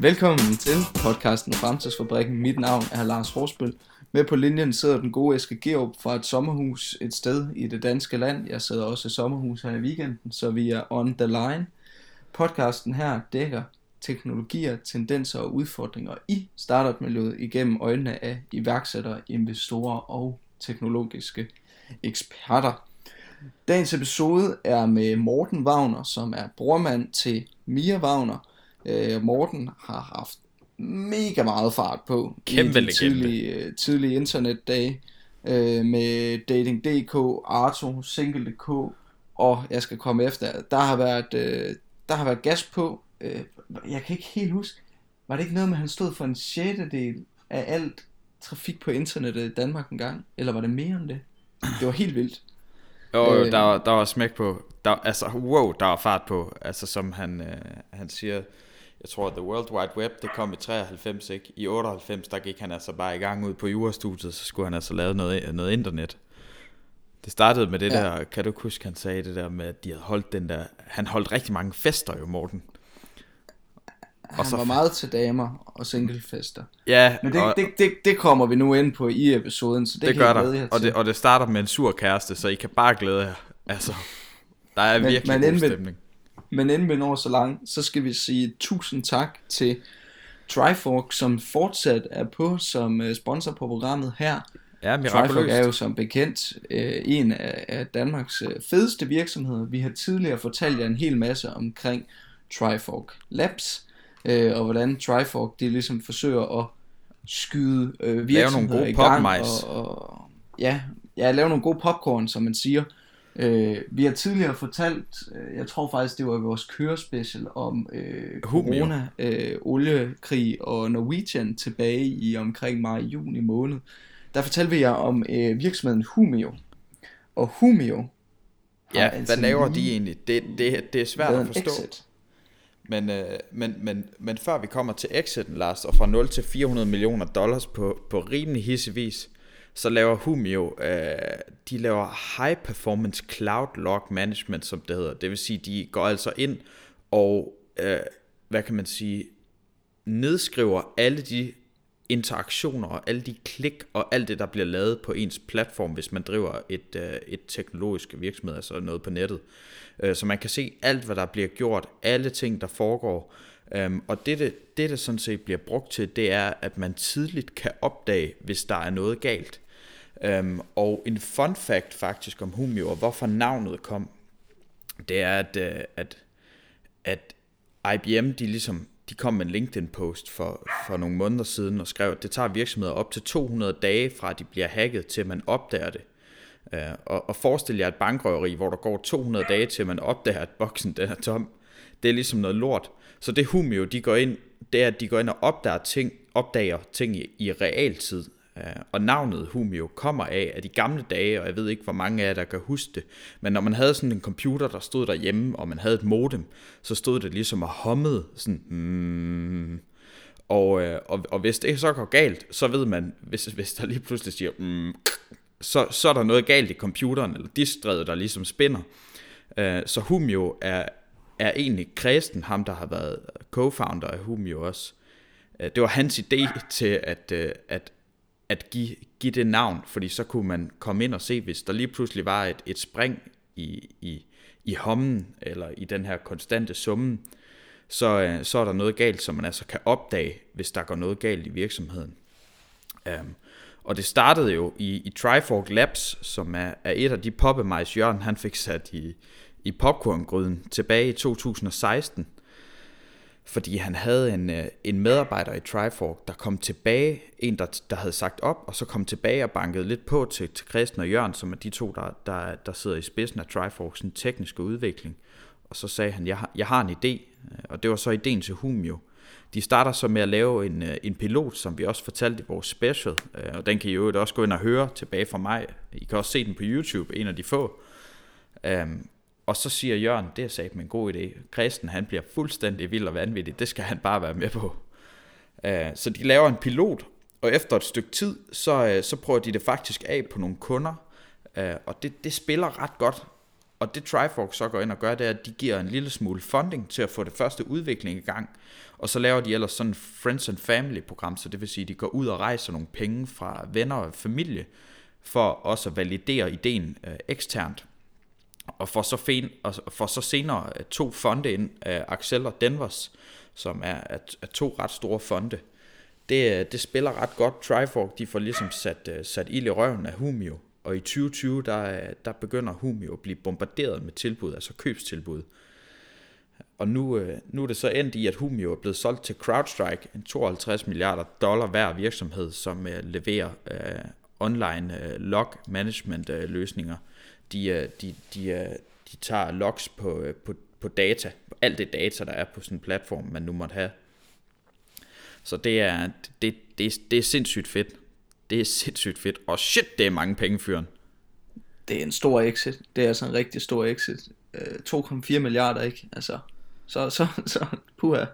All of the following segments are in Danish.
Velkommen til podcasten Fremtidsfabrikken. Mit navn er Lars Horsbøl. Med på linjen sidder den gode Eske Georg fra et sommerhus et sted i det danske land. Jeg sidder også i sommerhus her i weekenden, så vi er on the line. Podcasten her dækker teknologier, tendenser og udfordringer i startup-miljøet igennem øjnene af iværksættere, investorer og teknologiske eksperter. Dagens episode er med Morten Wagner, som er brormand til Mia Wagner. Øh, Morten har haft mega meget fart på Kæmpe i de tidlige, øh, tidlige internetdage øh, med Dating.dk, Arto, Single.dk og jeg skal komme efter. Der har været, øh, der har været gas på. Øh, jeg kan ikke helt huske. Var det ikke noget med, at han stod for en sjettedel af alt trafik på internettet i Danmark engang? Eller var det mere end det? Det var helt vildt. Jo, øh, der, var, der var smæk på. Der, altså, wow, der var fart på. Altså, som han, øh, han siger, jeg tror, The World Wide Web, det kom i 93, ikke? I 98, der gik han altså bare i gang ud på jurastudiet, så skulle han altså lave noget, noget internet. Det startede med det ja. der, kan du huske, han sagde det der med, at de havde holdt den der, han holdt rigtig mange fester jo, Morten. Han så, var meget til damer og singlefester. Ja. Men det, og, det, det, det kommer vi nu ind på i episoden, så det, det gør der. Og det, og det starter med en sur kæreste, så I kan bare glæde jer. Altså, der er men, virkelig men god stemning. Men inden vi når så langt, så skal vi sige tusind tak til Trifork, som fortsat er på som øh, sponsor på programmet her. Ja, Trifork er jo som bekendt øh, en af, af Danmarks øh, fedeste virksomheder. Vi har tidligere fortalt jer en hel masse omkring Trifork Labs, øh, og hvordan Trifork de ligesom forsøger at skyde øh, virksomheder lave nogle gode i gang. Og, og, ja, ja, lave nogle gode popcorn, som man siger. Øh, vi har tidligere fortalt, øh, jeg tror faktisk det var vores kørespecial om øh, corona, øh, oliekrig og Norwegian tilbage i omkring maj-juni måned. Der fortalte vi jer om øh, virksomheden Humio. Og Humio Ja, altså hvad laver de egentlig? Det, det, det er svært at forstå. Exit. Men, øh, men, men, men før vi kommer til exiten, Lars, og fra 0 til 400 millioner dollars på, på rimelig hissevis, så laver Humio, øh, de laver High Performance Cloud Log Management, som det hedder. Det vil sige, de går altså ind og, øh, hvad kan man sige, nedskriver alle de interaktioner og alle de klik og alt det, der bliver lavet på ens platform, hvis man driver et, øh, et teknologisk virksomhed, altså noget på nettet. Øh, så man kan se alt, hvad der bliver gjort, alle ting, der foregår. Um, og det, det, det, det sådan set bliver brugt til, det er, at man tidligt kan opdage, hvis der er noget galt. Øhm, og en fun fact faktisk om Humio, og hvorfor navnet kom, det er, at, øh, at, at IBM, de ligesom de kom med en LinkedIn-post for, for nogle måneder siden og skrev, at det tager virksomheder op til 200 dage fra, at de bliver hacket, til man opdager det. Øh, og, og forestil jer et bankrøveri, hvor der går 200 dage til, man opdager, at boksen den er tom. Det er ligesom noget lort. Så det Humio, de går ind, det er, at de går ind og opdager ting, opdager ting i, i realtid. Øh, og navnet Humio kommer af, at i gamle dage, og jeg ved ikke, hvor mange af jer, der kan huske det, men når man havde sådan en computer, der stod derhjemme, og man havde et modem, så stod det ligesom og hummede sådan, mm, og, øh, og, og hvis det så går galt, så ved man, hvis, hvis der lige pludselig siger, mm, så, så er der noget galt i computeren, eller distredet, der ligesom spænder. Øh, så Humio er, er egentlig Kristen, ham der har været co-founder af Humio også. Det var hans idé til at, at, at give, give det navn, fordi så kunne man komme ind og se, hvis der lige pludselig var et, et spring i, i, i hommen, eller i den her konstante summen, så, øh, så er der noget galt, som man altså kan opdage, hvis der går noget galt i virksomheden. Um, og det startede jo i, i Trifork Labs, som er, er et af de poppemajs, Jørgen han fik sat i, i popcorngryden tilbage i 2016. Fordi han havde en, øh, en medarbejder i Trifork, der kom tilbage, en der, der havde sagt op, og så kom tilbage og bankede lidt på til, til Christian og Jørgen, som er de to, der, der, der sidder i spidsen af Triforks tekniske udvikling. Og så sagde han, jeg har, jeg har en idé, øh, og det var så ideen til Humio. De starter så med at lave en, øh, en pilot, som vi også fortalte i vores special, og den kan I jo også gå ind og høre tilbage fra mig. I kan også se den på YouTube, en af de få. Øhm, og så siger Jørgen, det er sagt en god idé. Kristen, han bliver fuldstændig vild og vanvittig. Det skal han bare være med på. Øh, så de laver en pilot, og efter et stykke tid, så, øh, så prøver de det faktisk af på nogle kunder. Øh, og det, det spiller ret godt. Og det Trifork så går ind og gør, det er, at de giver en lille smule funding til at få det første udvikling i gang. Og så laver de ellers sådan Friends and Family program, så det vil sige, at de går ud og rejser nogle penge fra venner og familie, for også at validere ideen øh, eksternt. Og for så, fen, og for så senere øh, to fonde ind, Axel og Denvers, som er, er, er to ret store fonde. Det, øh, det spiller ret godt. Trifork, de får ligesom sat, øh, sat ild i røven af Humio. Og i 2020, der, der begynder Humio at blive bombarderet med tilbud, altså købstilbud. Og nu, nu er det så endt i, at Humio er blevet solgt til CrowdStrike, en 52 milliarder dollar hver virksomhed, som leverer uh, online uh, log management uh, løsninger. De, de, de, de tager logs på, øh, på, på data, alt det data, der er på sådan en platform, man nu måtte have. Så det er, det, det, det er sindssygt fedt. Det er sindssygt fedt. Og shit, det er mange penge, fyren. Det er en stor exit. Det er altså en rigtig stor exit. Øh, 2,4 milliarder, ikke? Altså, så, så, så, puha.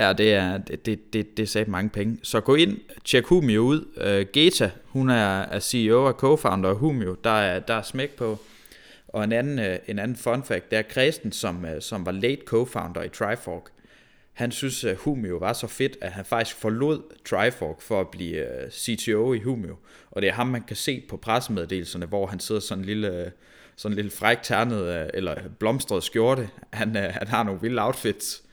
Ja, det er, det, det, det, det er mange penge. Så gå ind, tjek Humio ud. Uh, Geta, hun er, er CEO og co-founder af Humio. Der er, der er smæk på. Og en anden, uh, en anden fun fact, det er Kristen, som, uh, som var late co-founder i Trifork han synes, at Humio var så fedt, at han faktisk forlod Trifork for at blive uh, CTO i Humio. Og det er ham, man kan se på pressemeddelelserne, hvor han sidder sådan en lille, sådan en lille fræk ternet, eller blomstret skjorte. Han, han har nogle vilde outfits.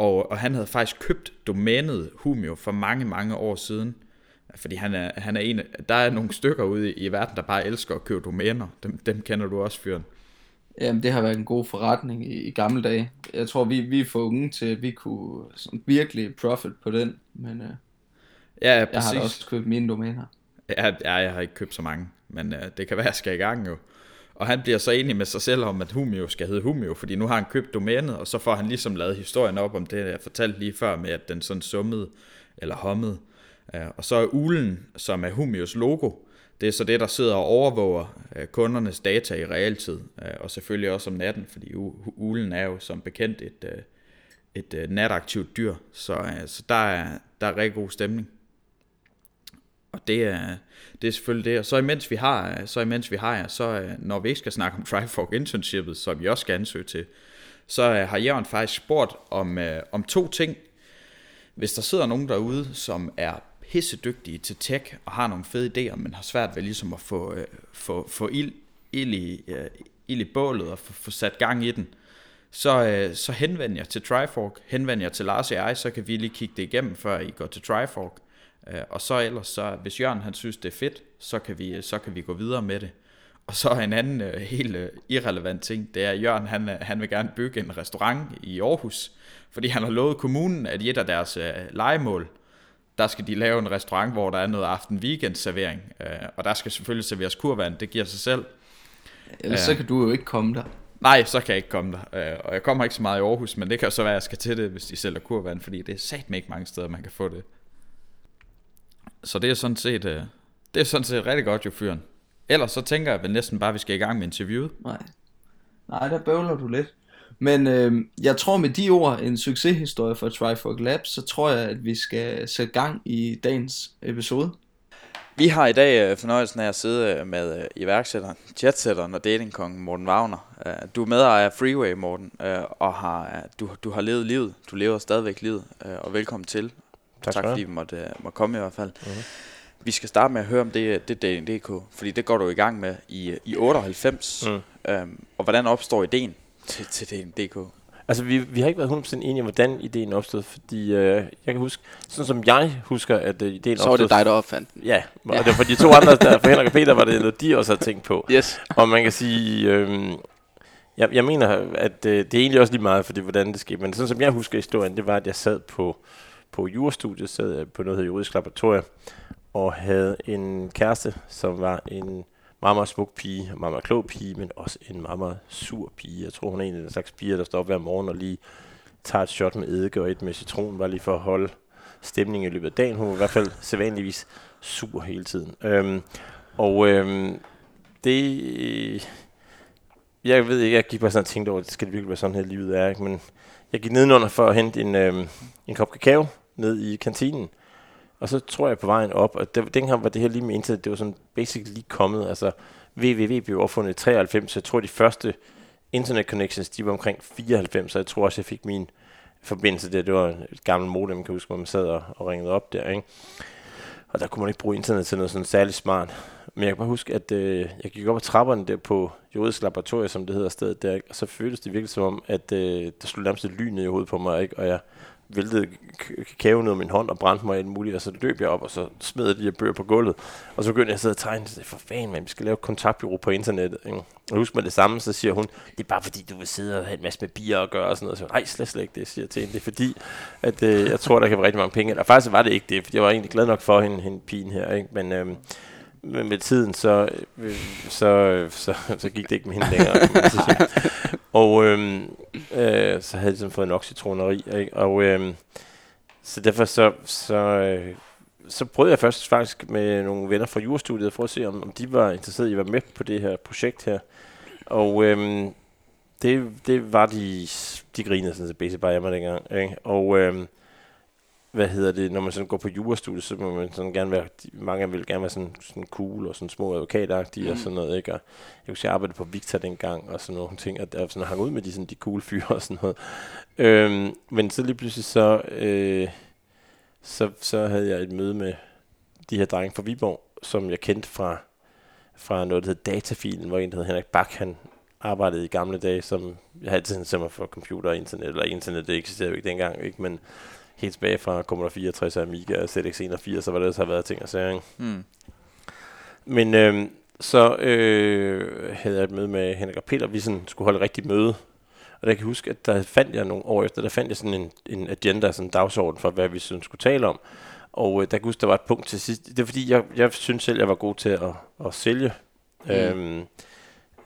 Og, og han havde faktisk købt domænet Humio for mange, mange år siden. Fordi han er, han er en, der er nogle stykker ude i, i verden, der bare elsker at købe domæner. Dem, dem kender du også, fyren. Jamen, det har været en god forretning i, i gamle dage. Jeg tror, vi, vi er for unge til, at vi kunne sådan, virkelig profit på den, men øh, ja, ja, jeg har da også købt mine domæner. Ja, ja, jeg har ikke købt så mange, men øh, det kan være, at jeg skal i gang jo. Og han bliver så enig med sig selv om, at Humio skal hedde Humio, fordi nu har han købt domænet, og så får han ligesom lavet historien op om det, jeg fortalte lige før med, at den sådan summede eller hommede. Øh, og så er ulen, som er Humios logo, det er så det, der sidder og overvåger øh, kundernes data i realtid, øh, og selvfølgelig også om natten, fordi ulen er jo som bekendt et, et nataktivt dyr, så, så der, er, der er rigtig god stemning. Og det er, det er selvfølgelig det. Og så imens vi har, så imens vi har jer, så øh, når vi ikke skal snakke om Trifork Internshipet, som vi også skal ansøge til, så øh, har Jørgen faktisk spurgt om, øh, om to ting. Hvis der sidder nogen derude, som er pissedygtige til tech og har nogle fede idéer, men har svært ved ligesom at få, øh, få, få ild, ild, i, øh, ild i bålet og få, få sat gang i den, så, øh, så henvend jer til Trifork, henvend jer til Lars og jeg, så kan vi lige kigge det igennem, før I går til Trifork. Øh, og så ellers, så, hvis Jørgen han synes, det er fedt, så kan vi, så kan vi gå videre med det. Og så en anden øh, helt øh, irrelevant ting, det er, at Jørgen han, øh, han vil gerne bygge en restaurant i Aarhus, fordi han har lovet kommunen, at i et af deres øh, legemål, der skal de lave en restaurant, hvor der er noget aften-weekend servering, øh, og der skal selvfølgelig serveres kurvand, det giver sig selv. Ellers øh, så kan du jo ikke komme der. Nej, så kan jeg ikke komme der, øh, og jeg kommer ikke så meget i Aarhus, men det kan så være, at jeg skal til det, hvis de sælger kurvand, fordi det er satme ikke mange steder, man kan få det. Så det er sådan set, øh, det er sådan set rigtig godt jo fyren. Ellers så tænker jeg vel næsten bare, at vi skal i gang med interviewet. Nej, Nej der bøvler du lidt. Men øh, jeg tror med de ord, en succeshistorie for Trifork Labs, så tror jeg, at vi skal sætte gang i dagens episode. Vi har i dag øh, fornøjelsen af at sidde øh, med øh, iværksætteren, jetsetteren og datingkongen Morten Wagner. Du er medejer af Freeway, Morten, og har, du, du har levet livet. Du lever stadigvæk livet, og velkommen til. Tak, tak fordi vi måtte, måtte komme i hvert fald. Uh-huh. Vi skal starte med at høre om det, det DNDK, fordi det går du i gang med i, i 98. Mm. Øhm, og hvordan opstår ideen til, til DK? Altså, vi, vi har ikke været 100% enige om, hvordan ideen opstod, fordi øh, jeg kan huske, sådan som jeg husker, at øh, ideen opstod... Så var det dig, der opfandt den. Ja, og ja. det var for de to andre, der, for Henrik og Peter, var det noget, de også havde tænkt på. Yes. Og man kan sige, øh, jeg, jeg mener, at øh, det er egentlig også lige meget for det, hvordan det skete, men sådan som jeg husker historien, det var, at jeg sad på, på jurastudiet, sad på noget, der juridisk laboratorium, og havde en kæreste, som var en meget, meget smuk pige, meget, meget klog pige, men også en meget, meget sur pige. Jeg tror, hun er en af den slags piger, der står op hver morgen og lige tager et shot med eddike og et med citron, bare lige for at holde stemningen i løbet af dagen. Hun var i hvert fald sædvanligvis sur hele tiden. Øhm, og øhm, det... Jeg ved ikke, jeg gik bare sådan og tænkte over, skal det virkelig være sådan her, livet er. Ikke? Men jeg gik nedenunder for at hente en, øhm, en kop kakao ned i kantinen. Og så tror jeg på vejen op, og det, dengang var det her lige med internet, det var sådan basic lige kommet. Altså, VVV blev opfundet i 93, så jeg tror, de første internet connections, de var omkring 94, så jeg tror også, jeg fik min forbindelse der. Det var et gammelt modem, kan jeg huske, hvor man sad og, og ringede op der, ikke? Og der kunne man ikke bruge internet til noget sådan særlig smart. Men jeg kan bare huske, at øh, jeg gik op ad trapperne der på juridisk laboratorium, som det hedder stedet der, og så føltes det virkelig som om, at øh, der slog nærmest et lyn ned i hovedet på mig, ikke? og jeg væltede kakao ned min hånd og brændte mig alt muligt, og så løb jeg op, og så smed jeg de her bøger på gulvet. Og så begyndte jeg at sidde og tegne, så for fanden, man, vi skal lave et kontaktbyrå på internettet. Ikke? Og husk med det samme, så siger hun, det er bare fordi, du vil sidde og have en masse med bier og gøre og sådan noget. Så nej, slet, slet ikke det, siger jeg til hende. Det er fordi, at øh, jeg tror, der kan være rigtig mange penge. Og faktisk var det ikke det, for jeg var egentlig glad nok for hende, hende pigen her. Ikke? Men, øh, men med tiden, så, øh, så, så, så gik det ikke med hende længere. og øh, øh, så havde jeg ligesom fået en citroneri, Ikke? Og øh, så derfor så, så, øh, så prøvede jeg først faktisk med nogle venner fra jurastudiet for at se, om, om de var interesserede i at være med på det her projekt her. Og øh, det, det var de, de grinede sådan set basically bare af mig dengang. Ikke? Og øh, hvad hedder det, når man sådan går på jurastudiet, så må man sådan gerne være, mange vil gerne være sådan, sådan cool og sådan små advokatagtige mm. og sådan noget, ikke? Og jeg kunne jeg arbejdede på Victor dengang og sådan nogle ting, og der sådan hang ud med de, sådan, de cool fyre og sådan noget. Øhm, men så lige pludselig så, øh, så, så havde jeg et møde med de her drenge fra Viborg, som jeg kendte fra, fra noget, der hed Datafilen, hvor en, der hed Henrik Bak, han arbejdede i gamle dage, som jeg havde altid mig for computer og internet, eller internet, det eksisterede jo ikke dengang, ikke? men helt tilbage fra Commodore 64 og Amiga og ZX81, så var det, der har været ting og sager. Mm. Men øh, så øh, havde jeg et møde med Henrik og Peter, vi sådan skulle holde et rigtigt møde. Og der kan jeg huske, at der fandt jeg nogle år efter, der fandt jeg sådan en, en agenda, sådan en dagsorden for, hvad vi sådan skulle tale om. Og øh, der kan huske, der var et punkt til sidst. Det er fordi, jeg, jeg synes selv, jeg var god til at, at sælge. Mm. Øhm,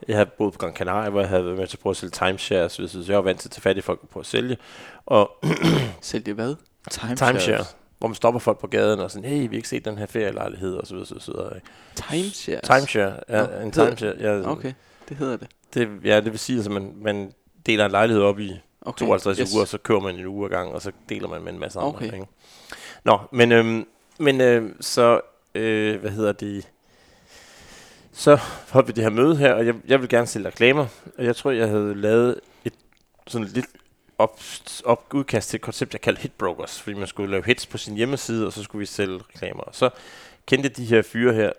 jeg havde boet på Gran Canaria, hvor jeg havde været med til at prøve at sælge timeshares, så jeg var vant til at tage fat i folk på at sælge. Og sælge hvad? Timeshares. Timeshare. Hvor man stopper folk på gaden og sådan, hey, vi har ikke set den her ferielejlighed, og så videre, så videre. Timeshare? Timeshare, ja, Nå, en timeshare. Ja, okay, det hedder det. det. Ja, det vil sige, at man, man deler en lejlighed op i okay. 52 yes. uger, så kører man en uge ad gang, og så deler man med en masse andre. Okay. Ikke? Nå, men, øhm, men øh, så, øh, hvad hedder det, så holdt vi det her møde her, og jeg, jeg vil gerne sælge reklamer, og jeg tror, jeg havde lavet et sådan lidt op, op, udkast til et koncept, jeg kaldte Hitbrokers, fordi man skulle lave hits på sin hjemmeside, og så skulle vi sælge reklamer. Og så kendte de her fyre her.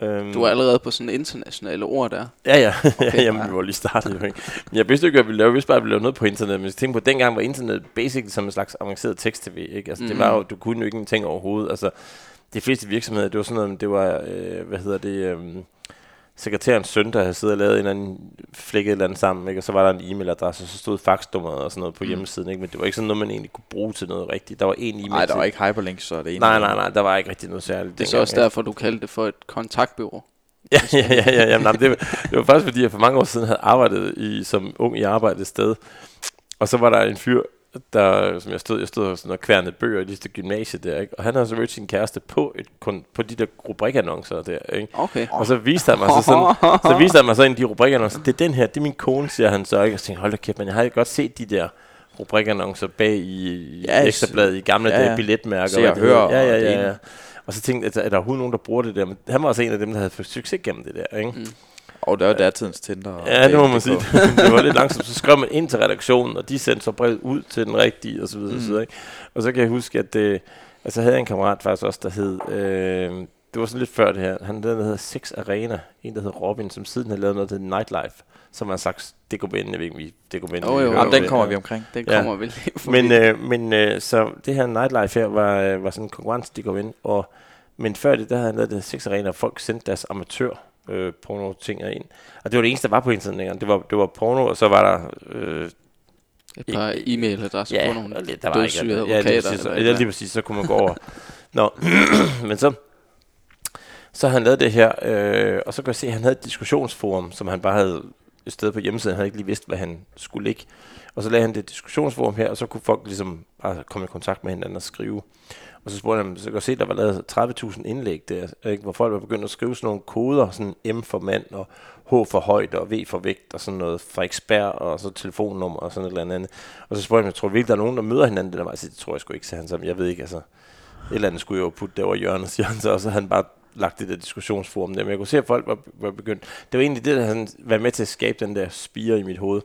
Øhm, du er allerede på sådan internationale ord der. Ja, ja. Okay, ja jamen, vi var lige startet. Jo, ikke? Men jeg vidste ikke, at vi lavede, vidste bare, at vi lavede noget på internet. Men jeg tænkte på, at dengang var internet basically som en slags avanceret tekst-tv. Ikke? Altså, mm. det var jo, du kunne jo ikke ting overhovedet. Altså, de fleste virksomheder, det var sådan noget, det var, øh, hvad hedder det, øh, sekretærens søn, der havde siddet og lavet en eller anden flækket eller andet sammen, ikke? og så var der en e-mailadresse, og så stod faxnummeret og sådan noget på mm. hjemmesiden, ikke? men det var ikke sådan noget, man egentlig kunne bruge til noget rigtigt. Der var en e-mail Nej, der var ikke hyperlinks, så det er Nej, nej, nej, der var ikke rigtig noget særligt. Det er så også derfor, du kaldte det for et kontaktbyrå. ja, ja, ja, ja, jamen, det, var, det var faktisk fordi, jeg for mange år siden havde arbejdet i, som ung i arbejdet sted, og så var der en fyr, der, som jeg stod, jeg stod sådan og kværnede bøger i det gymnasie der, ikke? og han havde så mødt sin kæreste på, et, kun, på de der rubrikannoncer der, ikke? Okay. Og så viste han mig så sådan, så viste han mig så en af de rubrikannoncer, det er den her, det er min kone, siger han så, ikke? Og så tænkte hold da kæft, men jeg har godt set de der rubrikannoncer bag i yes. Ekstrabladet i gamle ja, ja. dage, billetmærker. Se og høre. Ja, ja, ja, ja. Og så tænkte jeg, er der overhovedet nogen, der bruger det der? Men han var også en af dem, der havde fået succes gennem det der, ikke? Mm. Og der var datidens Tinder. Ja, det må man sige. det var lidt langsomt. Så skrev man ind til redaktionen, og de sendte så brevet ud til den rigtige, og så videre. Mm. Så, ikke? Og så kan jeg huske, at det, altså havde jeg en kammerat faktisk også, der hed, øh, det var sådan lidt før det her, han der hedder Six Arena, en der hed Robin, som siden havde lavet noget til Nightlife, som var en slags DKBN, jeg ved ikke, vi DKBN. Oh, jo, jo, den kommer vi omkring. Den ja. kommer vi lige Men, øh, men øh, så det her Nightlife her var, øh, var sådan en konkurrence DKBN, og men før det, der havde han lavet det Six Arena, og folk sendte deres amatør øh, porno ting ind. Og det var det eneste, der var på internet Det var, det var porno, og så var der... Øh, et par e-mailadresser ja, på nogle der var ikke, ja, det præcis, så, ja, lige præcis, så kunne man gå over. Nå, men så, så han lavet det her, øh, og så kan jeg se, at han havde et diskussionsforum, som han bare havde et sted på hjemmesiden, han havde ikke lige vidst, hvad han skulle ligge. Og så lagde han det diskussionsforum her, og så kunne folk ligesom bare komme i kontakt med hinanden og skrive. Og så spurgte han, så kan se, der var lavet 30.000 indlæg der, ikke? hvor folk var begyndt at skrive sådan nogle koder, sådan M for mand, og H for højde, og V for vægt, og sådan noget fra ekspert, og så telefonnummer, og sådan et eller andet. Og så spurgte han, jeg tror virkelig, der er nogen, der møder hinanden der vej? det tror jeg sgu ikke, sagde han sammen. jeg ved ikke, altså, et eller andet skulle jo putte det over hjørnet, siger han så, og så han bare lagt det der diskussionsforum der, men jeg kunne se, at folk var, var begyndt. Det var egentlig det, der havde været med til at skabe den der spire i mit hoved.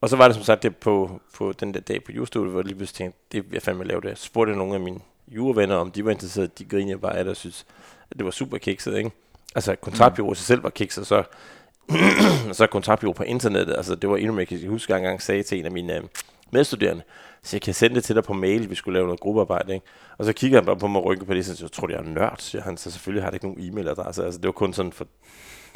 Og så var det som sagt det på, på den der dag på YouTube, hvor jeg lige pludselig tænkte, det vil jeg fandme lave det. Jeg spurgte nogle af mine juravenner, om de var interesserede. De grinede bare af det og synes, at det var super kikset, ikke? Altså, kontraktbyrå mm. sig selv var kikset, så, så kontraktbyrå på internettet. Altså, det var endnu mere, jeg huske, jeg engang sagde til en af mine øh, medstuderende, så jeg kan sende det til dig på mail, vi skulle lave noget gruppearbejde, ikke? Og så kigger han bare på mig og rynker på det, så jeg tror, det er nørd, siger han. Så selvfølgelig har det ikke nogen e-mailadresse. Altså, det var kun sådan for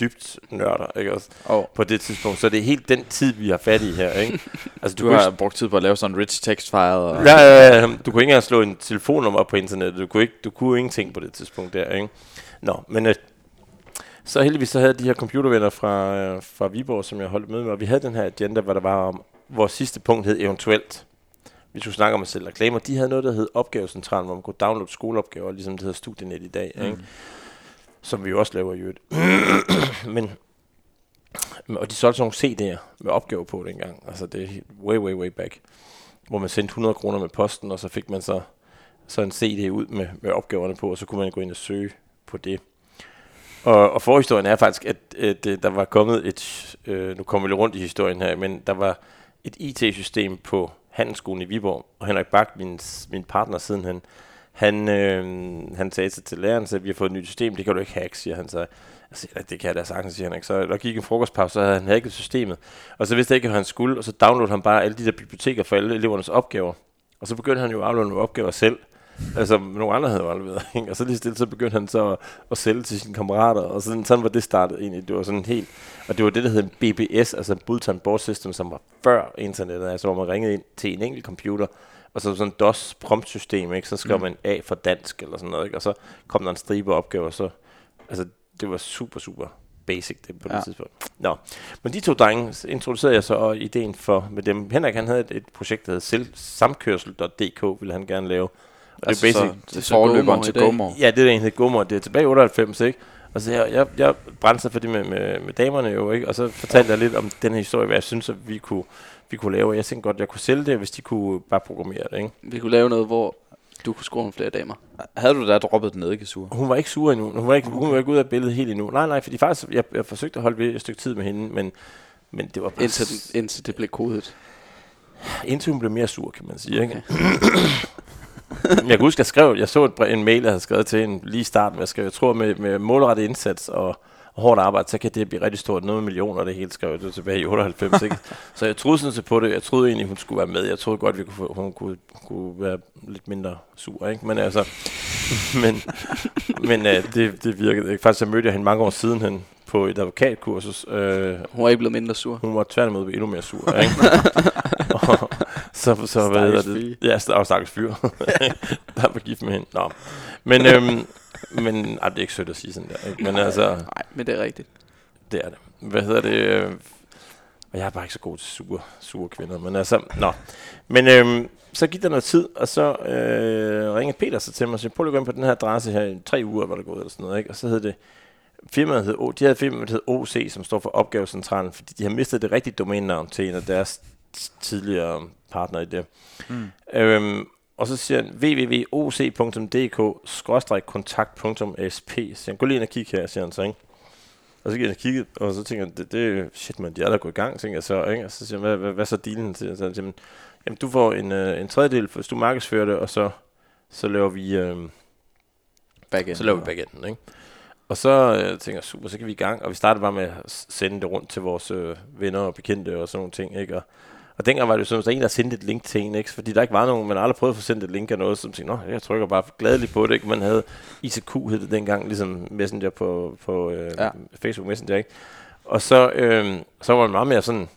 dybt nørder, ikke også? Oh. På det tidspunkt. Så det er helt den tid, vi har fat i her, ikke? Altså, du, du har ikke... brugt tid på at lave sådan en rich text file. Og... Ja, ja, ja, du kunne ikke engang slå en telefonnummer op på internettet. Du kunne, ikke, du kunne ingenting på det tidspunkt der, ikke? Nå, men øh, så heldigvis så havde de her computervenner fra, øh, fra Viborg, som jeg holdt med med, og vi havde den her agenda, hvor der var om, vores sidste punkt hed eventuelt. Vi skulle snakke om at sælge reklamer. De havde noget, der hed opgavecentralen, hvor man kunne downloade skoleopgaver, ligesom det hedder Studienet i dag. Mm. Ikke? Som vi jo også laver i øvrigt. Men, og de solgte sådan nogle CD'er med opgaver på dengang. Altså det er way, way, way back. Hvor man sendte 100 kroner med posten, og så fik man så, så en CD ud med, med opgaverne på, og så kunne man gå ind og søge på det. Og, og forhistorien er faktisk, at, at, at der var kommet et, øh, nu kommer vi lidt rundt i historien her, men der var et IT-system på handelsskolen i Viborg, og Henrik Bak, min, min partner sidenhen, han, øh, han sagde til læreren, at vi har fået et nyt system, det kan du ikke hacke, siger han så. Jeg siger, det kan jeg da sagtens, siger han ikke. Så der gik en frokostpause, så havde han hacket systemet. Og så vidste jeg ikke, hvad han skulle, og så downloadede han bare alle de der biblioteker for alle elevernes opgaver. Og så begyndte han jo at aflevere nogle opgaver selv. Altså, nogle andre havde jo afleveret, ikke? Og så lige stille, så begyndte han så at, at sælge til sine kammerater, og sådan, sådan var det startet egentlig. Det var sådan helt, og det var det, der hed en BBS, altså Bulletin Board System, som var før internettet, altså hvor man ringede ind til en enkelt computer, og så sådan DOS promptsystem, ikke? Så skrev mm. man A for dansk eller sådan noget, ikke? Og så kom der en stribe opgaver, så altså det var super, super basic det på det ja. tidspunkt. Nå, men de to drenge introducerede jeg så og ideen for med dem. Henrik han havde et, et projekt, der hed samkørsel.dk, ville han gerne lave. Og altså det er basic, så, det er forløberen til Gomor. Ja, det er egentlig Gomor. Det er tilbage i 98, ikke? Og så jeg, jeg, jeg brændte sig for det med, med, med damerne jo, ikke? Og så fortalte ja. jeg lidt om den her historie, hvad jeg synes, at vi kunne vi kunne lave. Jeg tænkte godt, at jeg kunne sælge det, hvis de kunne bare programmere det. Ikke? Vi kunne lave noget, hvor du kunne score nogle flere damer. Havde du da droppet den ikke sur? Hun var ikke sur endnu. Hun var ikke, okay. hun var ikke ude af billedet helt endnu. Nej, nej, fordi faktisk, jeg, jeg forsøgte at holde ved et stykke tid med hende, men, men det var bare... Indtil, den, indtil det blev kodet? Indtil hun blev mere sur, kan man sige. Okay. Ikke? jeg kan huske, jeg skrev, jeg så et, en mail, jeg havde skrevet til hende lige i starten, jeg skrev, jeg tror med, med målrettet indsats og og hårdt arbejde, så kan det blive rigtig stort. Noget med millioner, det hele skrev det tilbage i 98. Ikke? så jeg troede sådan set på det. Jeg troede egentlig, hun skulle være med. Jeg troede godt, vi kunne, hun kunne, kunne være lidt mindre sur. Ikke? Men altså, men, men uh, det, det virkede ikke. Faktisk jeg mødte jeg hende mange år siden hen på et advokatkursus. Uh, hun var ikke blevet mindre sur. Hun var tværtimod endnu mere sur. Ikke? og, så, så hvad hedder det? Ja, var stakkels fyr. der var gift med hende. Nå. Men, øhm, men ej, det er ikke sødt at sige sådan der. Ikke? Men altså, Nej, men det er rigtigt. Det er det. Hvad hedder det? Og jeg er bare ikke så god til sure, sure kvinder. Men altså, nå. Men øhm, så gik der noget tid, og så øh, ringede Peter så til mig og sagde, prøv at gå ind på den her adresse her i tre uger, var der gået eller sådan noget. Ikke? Og så hed det, firmaet hed, de havde firmaet, der hed OC, som står for Opgavecentralen, fordi de har mistet det rigtige domænenavn til en af deres tidligere partner i det. Mm. Øhm, og så siger han www.oc.dk-kontakt.sp. Så han, gå lige ind og kig her, siger han så, ikke? Og så giver han kigget, og så tænker han, det, det shit man, de er der gået i gang, tænker jeg så, ikke? Og så siger han, hvad, hvad, hvad så dealen? Så siger han, jamen, jamen, du får en, uh, en tredjedel, hvis du markedsfører det, og så, så laver vi, uh, backend, så laver vi backenden, ikke? Og så uh, tænker jeg, super, så kan vi i gang, og vi starter bare med at sende det rundt til vores uh, venner og bekendte og sådan nogle ting, ikke? Og, og dengang var det jo sådan, at der en, der sendte et link til en, ikke? fordi der ikke var nogen, man aldrig prøvet at få sendt et link af noget, som tænkte, nå, jeg trykker bare gladeligt på det, ikke? Man havde ICQ hed det dengang, ligesom Messenger på, på øh, ja. Facebook Messenger, ikke? Og så, øh, så var man meget mere sådan,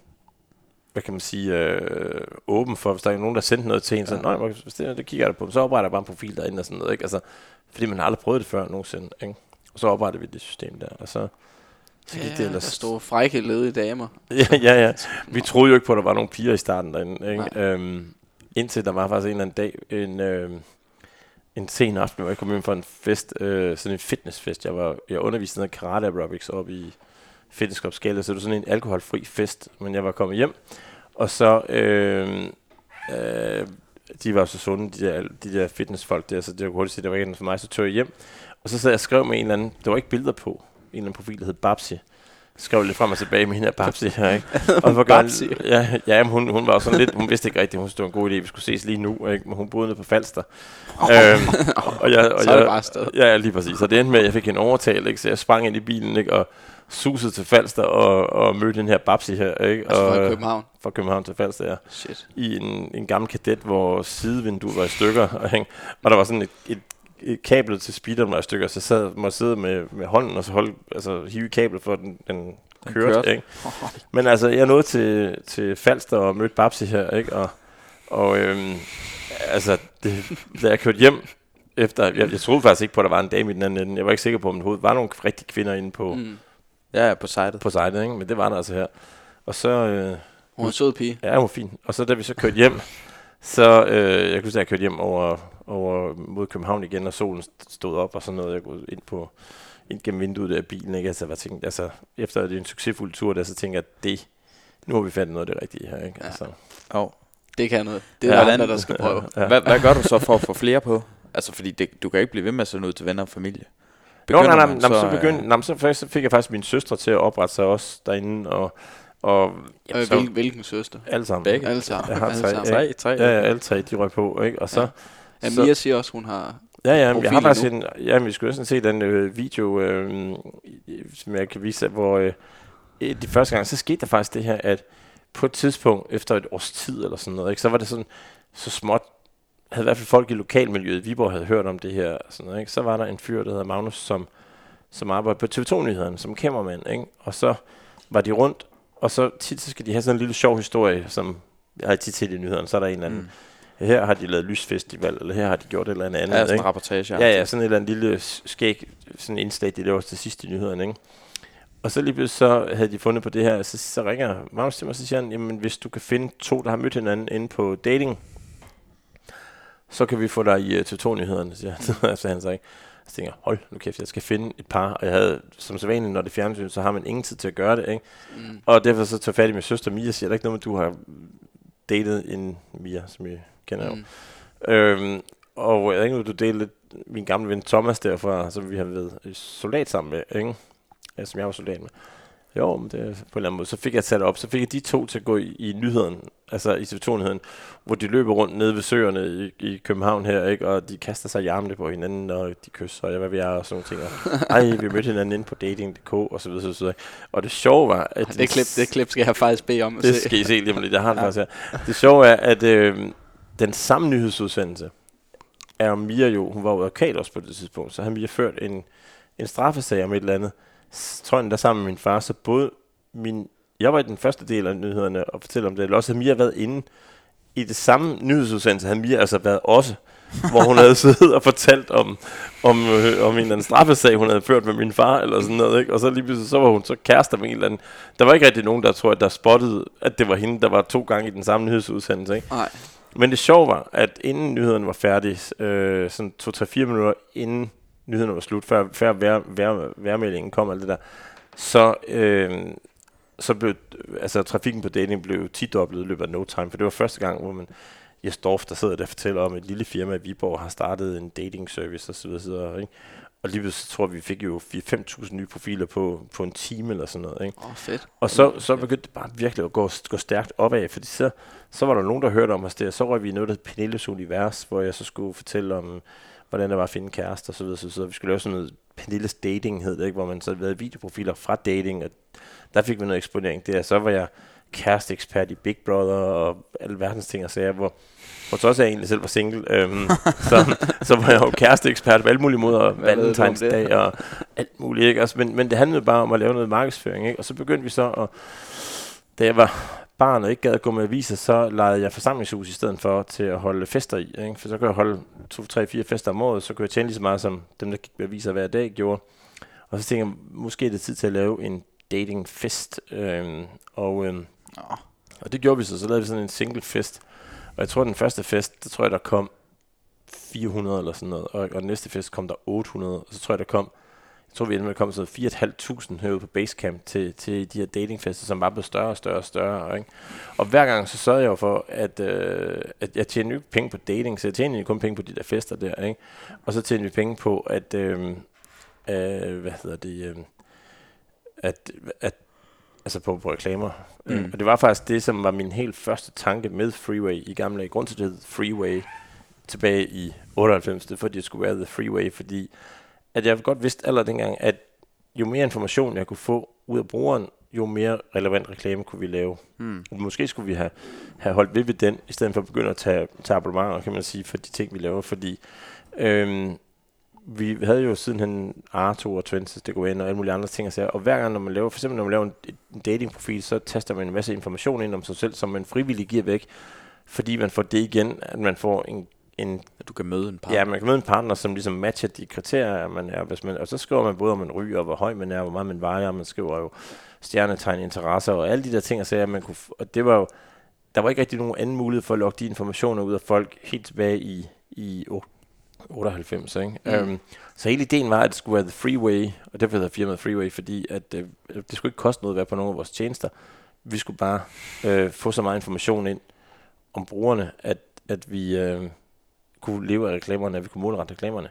hvad kan man sige, øh, åben for, hvis der er nogen, der sendte noget til en, så ja. nej, hvis det, det kigger jeg på, så opretter jeg bare en profil derinde og sådan noget, ikke? Altså, fordi man har aldrig prøvet det før nogensinde, ikke? Og så oprettede vi det system der, og så, så gik ja, det ellers... der stod frække ledige damer. ja, ja, ja. Vi troede jo ikke på, at der var nogle piger i starten derinde. Ikke? Øhm, indtil der var faktisk en eller anden dag, en, øh, en sen aften, hvor jeg kom ind for en fest, øh, sådan en fitnessfest. Jeg var jeg underviste noget karate aerobics op i Fitness Club Skala, så det var sådan en alkoholfri fest, men jeg var kommet hjem. Og så, øh, øh, de var så sunde, de der, de der fitnessfolk der, så det var hurtigt at det var ikke for mig, så tog jeg hjem. Og så sad jeg og skrev med en eller anden, der var ikke billeder på, eller anden profil, der hed Babsi skrev lidt frem og tilbage med hende her Babsi her, ikke? Og hvor Babsi? Ja, ja men hun, hun var sådan lidt, hun vidste ikke rigtigt, hun stod en god idé, vi skulle ses lige nu, ikke? Men hun boede nede på Falster. Oh. Øhm, og jeg, og så er det bare sted. Ja, lige præcis. Så det endte med, at jeg fik en overtale, ikke? Så jeg sprang ind i bilen, ikke? Og susede til Falster og, og mødte den her Babsi her, ikke? Altså fra København? Fra København til Falster, ja. Shit. I en, en gammel kadet, hvor sidevinduet var i stykker, og, og der var sådan et, et kablet til speederen var i stykker, så sad, måtte sidde med, med hånden og så holde, altså hive kablet for den, den kørte, kørte. ikke? Men altså, jeg nåede til, til Falster og mødte Babsi her, ikke? Og, og øhm, altså, det, da jeg kørte hjem, efter, jeg, jeg troede faktisk ikke på, at der var en dame i den anden ende. Jeg var ikke sikker på, om der var nogle rigtige kvinder inde på... Mm. Ja, ja, på sitet. På sitet, ikke? Men det var der altså her. Og så... Øh, hun er sød pige. Ja, hun var fin. Og så da vi så kørte hjem, så øh, jeg kunne sige, at jeg kørte hjem over, over mod København igen, og solen stod op og sådan noget. Jeg kunne ind på ind gennem vinduet af bilen, ikke? Altså, jeg tænkte, altså, efter det er en succesfuld tur, der, så tænker jeg, at det, nu har vi fandt noget af det rigtige her, ikke? Altså. Ja. Oh, det kan noget. Det er ja, andre, der skal prøve. Ja, ja. Hvad, hvad gør du så for at få flere på? Altså, fordi det, du kan ikke blive ved med at sende ud til venner og familie. Begynder jo, nej, nej, nej, så, så, begyndte, nej, så, så fik jeg faktisk min søstre til at oprette sig også derinde, og og, jamen, så, hvilken, hvilken søster? Alle sammen. Begge? Alle sammen. Jeg har tre. Alle sammen. Tre, tre. Ja, ja, alle tre, de røg på. Ikke? Og så, ja. Ja Mia siger også, hun har Ja, ja, jeg har faktisk en, ja, vi skulle også se den øh, video, øh, som jeg kan vise, hvor øh, de første gang, så skete der faktisk det her, at på et tidspunkt, efter et års tid eller sådan noget, ikke, så var det sådan, så småt, havde i hvert fald folk i lokalmiljøet, Viborg havde hørt om det her, sådan noget, ikke? så var der en fyr, der hedder Magnus, som, som arbejdede på TV2-nyhederne, som kameramand, ikke? og så var de rundt, og så tit så skal de have sådan en lille sjov historie, som jeg har tit set i nyhederne, så er der en eller anden, mm her har de lavet lysfestival, eller her har de gjort et eller andet. Ja, sådan en rapportage. Ja, ja, sådan et eller andet lille skæg, sådan en indslag, de laver til sidst i nyhederne, ikke? Og så lige pludselig så havde de fundet på det her, så, så ringer Magnus til mig, og så siger han, jamen hvis du kan finde to, der har mødt hinanden inde på dating, så kan vi få dig i uh, til to nyhederne, siger han. så han så ikke. Så tænker hold nu kæft, jeg skal finde et par. Og jeg havde, som så vanligt, når det fjernsyn, så har man ingen tid til at gøre det, ikke? Mm. Og derfor så tog jeg fat i min søster Mia og siger, der er ikke noget med, du har datet en Mia, som jeg kender mm. jo. Øhm, og jeg ved ikke, du delte min gamle ven Thomas derfra, som vi har været soldat sammen med, ikke? Ja, som jeg var soldat med. Jo, men det, på en eller anden måde. Så fik jeg sat op, så fik jeg de to til at gå i, i nyheden, altså i TV2-nyheden, hvor de løber rundt nede ved søerne i, i København her, ikke? og de kaster sig i armene på hinanden, og de kysser, og jeg, hvad vi er, og sådan nogle ting. Og, Ej, vi mødte hinanden inde på dating.dk, og så videre, så videre. Og det sjove var, at... Det klip, det klip skal jeg faktisk bede om at det se. Det skal I se lige om lidt, jeg har det faktisk her. Det sjove er, at øh, den samme nyhedsudsendelse er Mia jo, hun var jo advokat også på det tidspunkt, så han Mia ført en, en straffesag om et eller andet, tror jeg, der sammen med min far, så både min, jeg var i den første del af nyhederne og fortælle om det, eller også havde Mia været inde i det samme nyhedsudsendelse, havde Mia altså været også, hvor hun havde siddet og fortalt om, om, øh, om en eller anden straffesag, hun havde ført med min far, eller sådan noget, ikke? Og så lige pludselig, så var hun så kærester med en eller anden. Der var ikke rigtig nogen, der tror, at der spottede, at det var hende, der var to gange i den samme nyhedsudsendelse, ikke? Nej. Men det sjove var, at inden nyhederne var færdige, øh, sådan 2-3-4 minutter inden nyhederne var slut, før, før vær, vær, værmeldingen kom, alt det der, så, øh, så blev altså, trafikken på dating blev 10 i løbet af no time, for det var første gang, hvor man Jes Dorf, der sidder der og fortæller om, at et lille firma i Viborg har startet en dating service osv. Og, ikke? Og lige så tror vi fik jo 4-5.000 nye profiler på, på en time eller sådan noget. Ikke? Oh, fedt. Og så, så begyndte det bare virkelig at gå, gå stærkt opad, fordi så, så var der nogen, der hørte om os der. Så røg vi i noget, der Pernilles Univers, hvor jeg så skulle fortælle om, hvordan det var at finde kærester og så videre. Så, så vi skulle lave sådan noget Pernilles Dating, hed det, ikke? hvor man så lavede videoprofiler fra dating, og der fik vi noget eksponering der. Så var jeg kæresteekspert i Big Brother og alle verdens ting og sager, hvor hvor så også jeg egentlig selv var single, øhm, så, så var jeg jo kæresteekspert på alle mulige måder, valentinsdag og alt muligt, ikke? Altså, men, men det handlede bare om at lave noget markedsføring, ikke? Og så begyndte vi så at, da jeg var barn og ikke gad at gå med aviser, så lejede jeg forsamlingshus i stedet for til at holde fester i, ikke? For så kunne jeg holde to, tre, fire fester om året, så kunne jeg tjene lige så meget som dem, der gik med aviser hver dag gjorde. Og så tænkte jeg, måske er det tid til at lave en datingfest, øhm, og, øhm, og det gjorde vi så, så lavede vi sådan en single fest, og jeg tror, den første fest, der tror jeg, der kom 400 eller sådan noget, og, og den næste fest kom der 800, og så tror jeg, der kom, jeg tror, vi endte med at komme sådan 4.500 herude på Basecamp til, til de her datingfester, som bare blev større og større og større. Ikke? Og hver gang så sørgede jeg jo for, at, øh, at jeg tjener ikke penge på dating, så jeg tjener kun penge på de der fester der. Ikke? Og så tjener vi penge på, at, øh, øh, hvad hedder det, øh, at, at altså på, på reklamer. Mm. Øh, og det var faktisk det, som var min helt første tanke med Freeway i gamle dage. Grund til, det hed Freeway tilbage i 98, det fordi det skulle være The Freeway, fordi at jeg godt vidste allerede dengang, at jo mere information jeg kunne få ud af brugeren, jo mere relevant reklame kunne vi lave. Mm. Og måske skulle vi have, have holdt ved ved den, i stedet for at begynde at tage, tage abonnementer, kan man sige, for de ting, vi laver. Fordi øhm, vi havde jo sidenhen Arto og Twences, det går ind og alle mulige andre ting at sige. Og hver gang, når man laver, for eksempel når man laver en, datingprofil, så taster man en masse information ind om sig selv, som man frivilligt giver væk, fordi man får det igen, at man får en en... At du kan møde en partner. Ja, man kan møde en partner, som ligesom matcher de kriterier, man er. Hvis man, og så skriver man både, om man ryger, og hvor høj man er, hvor meget man vejer, og man skriver jo stjernetegn, interesser, og alle de der ting, og, så, at man kunne, og det var jo, der var ikke rigtig nogen anden mulighed for at lokke de informationer ud af folk helt tilbage i, i 98. Ikke? Mm. Um, så hele ideen var, at det skulle være The Freeway, og derfor hedder firmaet Freeway, fordi at, uh, det skulle ikke koste noget at være på nogle af vores tjenester. Vi skulle bare uh, få så meget information ind om brugerne, at, at vi uh, kunne leve af reklamerne, at vi kunne målrette reklamerne.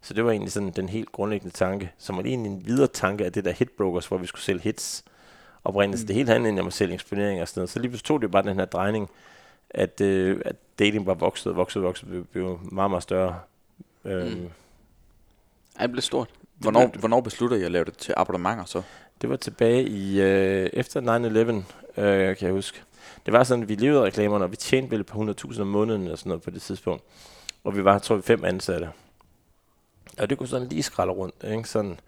Så det var egentlig sådan den helt grundlæggende tanke, som var egentlig en videre tanke af det der hitbrokers, hvor vi skulle sælge hits oprindeligt. Mm. Det hele handlede om at sælge eksponering og sådan noget. Så lige pludselig tog det bare den her drejning, at, øh, at dating bare voksede, voksede, voksede, blev, blev meget, meget større. Øhm, mm. Ja, det blev stort. Hvornår, blev, hvornår besluttede jeg at lave det til abonnementer så? Det var tilbage i øh, efter 9-11, øh, kan jeg huske. Det var sådan, at vi levede af reklamerne, og vi tjente vel på 100.000 om måneden eller sådan noget på det tidspunkt. Og vi var, tror vi, fem ansatte. Og det kunne sådan lige skralde rundt. Ikke? Sådan,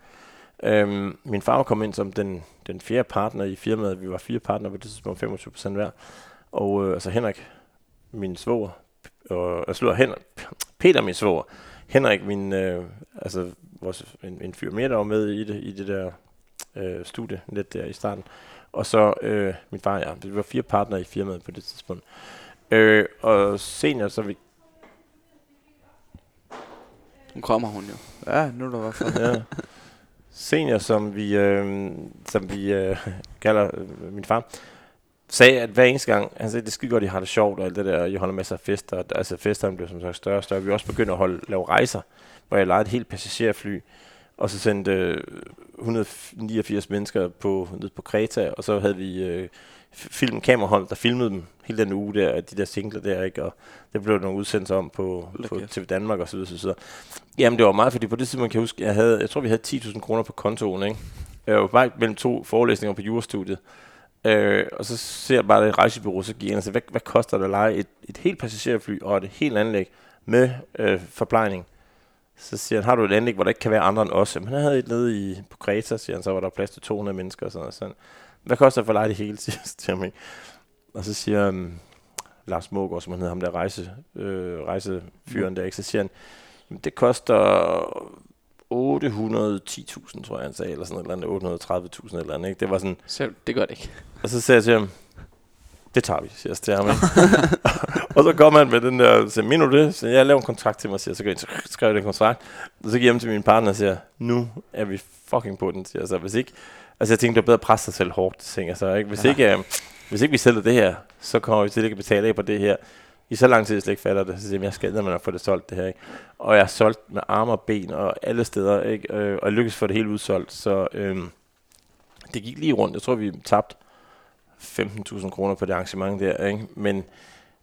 øhm, min far kom ind som den, den fjerde partner i firmaet. Vi var fire partner på det tidspunkt, 25 procent hver. Og øh, altså Henrik, min svoger, og jeg slår Henrik, Peter, min svoger, Henrik, min, øh, altså vores, en, en fyr mere, der var med i det, i det der øh, studie lidt der i starten. Og så øh, min far, ja. Vi var fire partner i firmaet på det tidspunkt. Øh, og senere, så vi nu kommer hun jo. Ja, nu er der i hvert fald. ja. Senior, som vi, øh, som vi øh, kalder øh, min far, sagde, at hver eneste gang, han sagde, det er skide godt, I har det sjovt, og alt det der, I holder masser af fester, altså festerne blev som sagt større og større. Vi også begyndte at holde, lave rejser, hvor jeg lejede et helt passagerfly, og så sendte øh, 189 mennesker på, ned på Kreta, og så havde vi øh, film, kamerahold, der filmede dem hele den uge der, de der singler der, ikke? Og det blev nogle udsendelser om på, på TV Danmark og så videre, så videre. Jamen, det var meget, fordi på det tidspunkt kan jeg huske, jeg, havde, jeg tror, vi havde 10.000 kroner på kontoen, ikke? Jeg var bare mellem to forelæsninger på jurastudiet. Øh, og så ser jeg bare det rejsebureau, så giver jeg altså, hvad, hvad koster det at lege et, et helt passagerfly og et helt anlæg med øh, forplejning? Så siger han, har du et anlæg, hvor der ikke kan være andre end os? Men han havde et nede i, på Kreta, siger han, så var der plads til 200 mennesker og sådan noget. Sådan. Hvad koster det for at lege det hele, siger han. Og så siger um, Lars Mågaard, som han hedder ham der rejse, øh, rejsefyren der, ikke? så siger han, det koster 810.000, tror jeg, han sagde, eller sådan et eller andet, 830.000 eller andet, ikke? Det var sådan... Så det gør det ikke. Og så sagde jeg til ham, det tager vi, siger jeg til ham, og så kommer han med den der, så mener du det? Så jeg laver en kontrakt til mig, siger, så går jeg ind, så skriver jeg den kontrakt, og så giver jeg hjem til min partner og siger, nu er vi fucking på den, siger jeg så, hvis ikke, altså jeg tænkte, det er bedre at presse sig selv hårdt, tænker jeg så, ikke? Hvis, ja. ikke, uh, hvis ikke vi sælger det her, så kommer vi til ikke at betale af på det her, i så lang tid, jeg slet ikke fatter det, så siger jeg, jeg skal man at få det solgt, det her, ikke? Og jeg har solgt med arme og ben og alle steder, ikke? Øh, og jeg lykkedes for det hele udsolgt, så øh, det gik lige rundt. Jeg tror, vi tabte 15.000 kroner på det arrangement der, ikke? Men,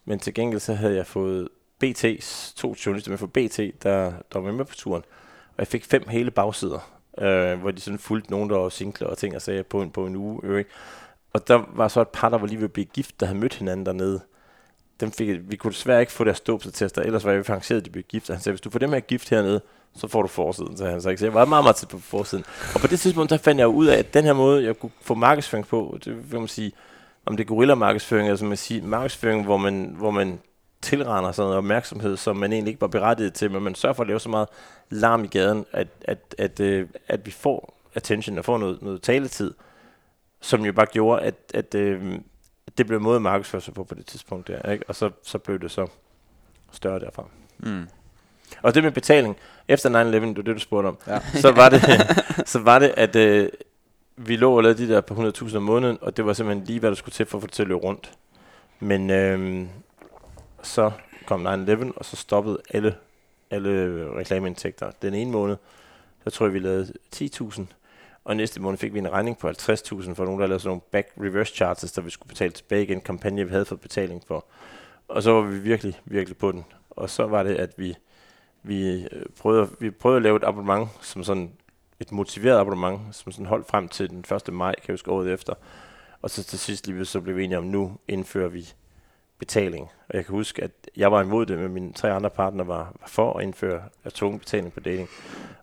men til gengæld så havde jeg fået BT's, to journalister med fra BT, der, der var med på turen. Og jeg fik fem hele bagsider, øh, hvor de sådan fulgte nogen, der var singler og ting og sagde på en, på en uge. Ikke? Og der var så et par, der var lige ved at blive gift, der havde mødt hinanden dernede dem fik, vi kunne desværre ikke få deres dåbsattester, ellers var jeg arrangeret, de blev gift. Han sagde, hvis du får dem her gift hernede, så får du forsiden, så han sagde. Så jeg var meget, meget tæt på forsiden. Og på det tidspunkt, der fandt jeg ud af, at den her måde, jeg kunne få markedsføring på, det vil man sige, om det er gorilla-markedsføring, altså man siger, markedsføring, hvor man, hvor man tilrender sådan noget opmærksomhed, som man egentlig ikke var berettiget til, men man sørger for at lave så meget larm i gaden, at, at, at, at, at vi får attention og får noget, noget taletid, som jo bare gjorde, at, at, at det blev måde markedsføre sig på på det tidspunkt der, ikke? og så, så blev det så større derfra. Mm. Og det med betaling, efter 9-11, det var det, du spurgte om, ja. så, var det, så var det, at øh, vi lå og lavede de der på 100.000 om måneden, og det var simpelthen lige, hvad der skulle til for at få det til at løbe rundt. Men øh, så kom 9-11, og så stoppede alle, alle reklameindtægter den ene måned. så tror jeg, vi lavede 10.000. Og næste måned fik vi en regning på 50.000 for nogen, der lavede sådan nogle back reverse charges, der vi skulle betale tilbage igen. Kampagne, vi havde fået betaling for. Og så var vi virkelig, virkelig på den. Og så var det, at vi, vi, øh, prøvede, vi prøvede at lave et abonnement, som sådan et motiveret abonnement, som sådan holdt frem til den 1. maj, kan jeg huske året efter. Og så til sidst lige så blev vi enige om, nu indfører vi betaling. Og jeg kan huske, at jeg var imod det, men mine tre andre partnere var, var for at indføre at tvungen betaling på dating.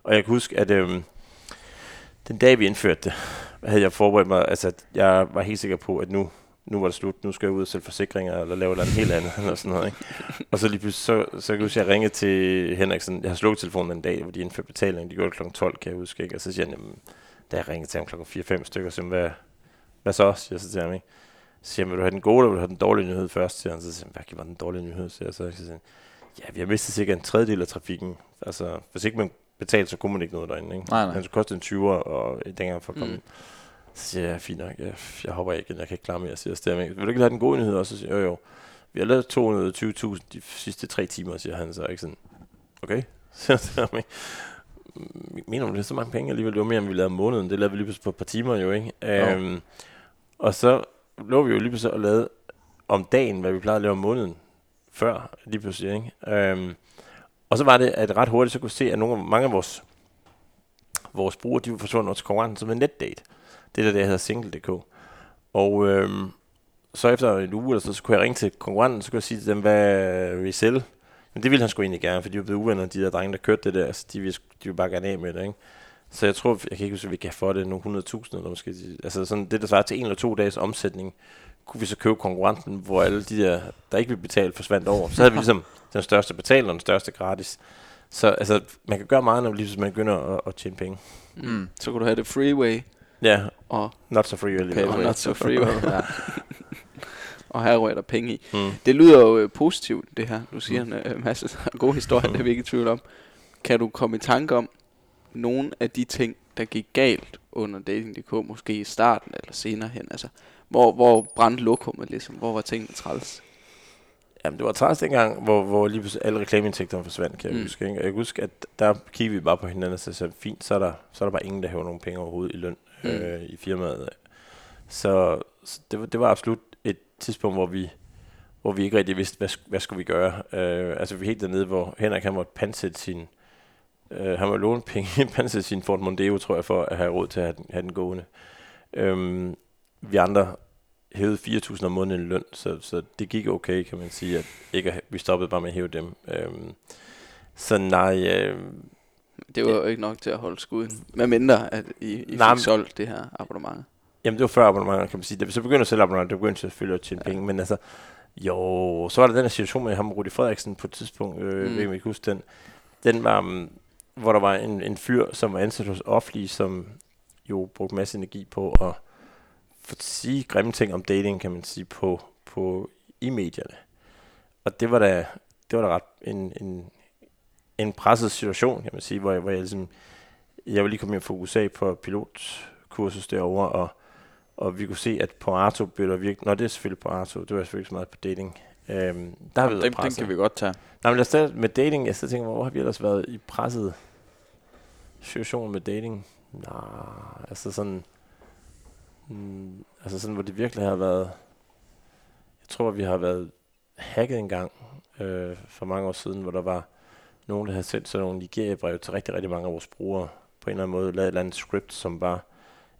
Og jeg kan huske, at øhm, den dag vi indførte det, havde jeg forberedt mig, altså jeg var helt sikker på, at nu, nu var det slut, nu skal jeg ud og sælge forsikringer, eller lave noget helt andet, eller sådan noget, ikke? Og så lige pludselig, så, så kan jeg huske, at jeg ringede til Henriksen, jeg har slukket telefonen den dag, hvor de indførte betaling, de gjorde det kl. 12, kan jeg huske, ikke? Og så siger han, jamen, da jeg ringede til ham kl. 4-5 stykker, så hvad, hvad så, siger jeg så til ham, ikke? Så siger han, vil du have den gode, eller vil du have den dårlige nyhed først? Siger han, så siger han, hvad var den dårlige nyhed? Så jeg så, så siger han, ja, vi har mistet cirka en tredjedel af trafikken. Altså, hvis ikke man betalte, så kunne man ikke noget derinde. Ikke? Nej, nej. Han skulle koste en 20'er og dengang for at komme mm. Så siger jeg, fint nok, jeg, jeg hopper ikke, jeg kan ikke klare mere. Så siger jeg, vil du ikke have den gode nyhed? Og så siger jeg, jo, jo. Vi har lavet 220.000 de sidste tre timer, siger han så. Ikke sådan, okay. Så siger jeg, mener du, det er så mange penge alligevel? Det var mere, end vi lavede om måneden. Det lavede vi lige på et par timer jo, ikke? Ja. Øhm, og så lå vi jo lige pludselig og lavede om dagen, hvad vi plejede at lave om måneden før, lige pludselig, ikke? Øhm, og så var det, at ret hurtigt så kunne se, at nogle, mange af vores, vores brugere, de var forsvundet til konkurrenten som en netdate. Det der, der hedder single.dk. Og øhm, så efter en uge eller så, så kunne jeg ringe til konkurrenten, så kunne jeg sige til dem, hvad vi. Men det ville han sgu egentlig gerne, for de var blevet uvenner, de der drenge, der kørte det der. Altså, de ville, de ville bare gerne af med det, ikke? Så jeg tror, jeg kan ikke huske, at vi kan få det nogle 100.000, eller måske, altså sådan det, der svarer til en eller to dages omsætning, kunne vi så købe konkurrenten, hvor alle de der, der ikke vil betale, forsvandt over. Så havde vi ligesom den største betaler og den største gratis. Så altså, man kan gøre meget, når lige man begynder at, at tjene penge. Mm. Så kunne du have det freeway. Ja, og not so freeway. Okay, og not so freeway, ja. og her rører der penge i. Mm. Det lyder jo øh, positivt, det her. Du siger mm. en øh, masse gode historier, det er vi ikke i tvivl om. Kan du komme i tanke om nogle af de ting, der gik galt under Dating.dk, måske i starten eller senere hen? Altså, hvor, hvor brændte lokummet ligesom? Hvor var tingene træls? Jamen, det var træls dengang, hvor, hvor lige pludselig alle reklameindtægterne forsvandt, kan jeg mm. huske. Ikke? Og jeg kan huske, at der kiggede vi bare på hinanden og sagde, fint, så er, der, så er der bare ingen, der hæver nogen penge overhovedet i løn mm. øh, i firmaet. Så, så det, var, det var absolut et tidspunkt, hvor vi, hvor vi ikke rigtig vidste, hvad, hvad skulle vi gøre. Øh, altså, vi er helt dernede, hvor Henrik han måtte pansætte sin... Øh, han må låne penge, pansætte sin Ford Mondeo, tror jeg, for at have råd til at have den, have den gående. Øh, vi andre hævede 4.000 om måneden i løn, så, så det gik okay, kan man sige, at ikke at, vi stoppede bare med at hæve dem. Øhm, så nej... Øh, det var jo ikke nok til at holde skuden, med mindre at I, I nej, fik solgt det her abonnement. Jamen det var før abonnementer, kan man sige. Da vi så begyndte at sælge abonnementer, det begyndte selvfølgelig at tjene ja. penge, men altså, jo, så var der den her situation med ham og Rudi Frederiksen på et tidspunkt, øh, mm. ikke huske den. Den var, um, hvor der var en, en fyr, som var ansat hos offentlig, som jo brugte masse energi på at sige grimme ting om dating, kan man sige, på, på i medierne. Og det var da, det var da ret en, en, en presset situation, kan man sige, hvor jeg, hvor jeg ligesom, jeg ville lige komme ind og fokusere på pilotkursus derovre, og, og vi kunne se, at på Arto blev der virkelig, når det er selvfølgelig på Arto, det var selvfølgelig ikke så meget på dating. Øhm, der har vi den, den kan vi godt tage. Nej, men lad os med dating, jeg tænker, hvor har vi ellers været i presset situation med dating? Nej, altså sådan, Mm, altså sådan, hvor det virkelig har været... Jeg tror, vi har været hacket en gang øh, for mange år siden, hvor der var nogen, der havde sendt sådan nogle Nigeria-brev til rigtig, rigtig mange af vores brugere. På en eller anden måde lavet et eller andet script, som bare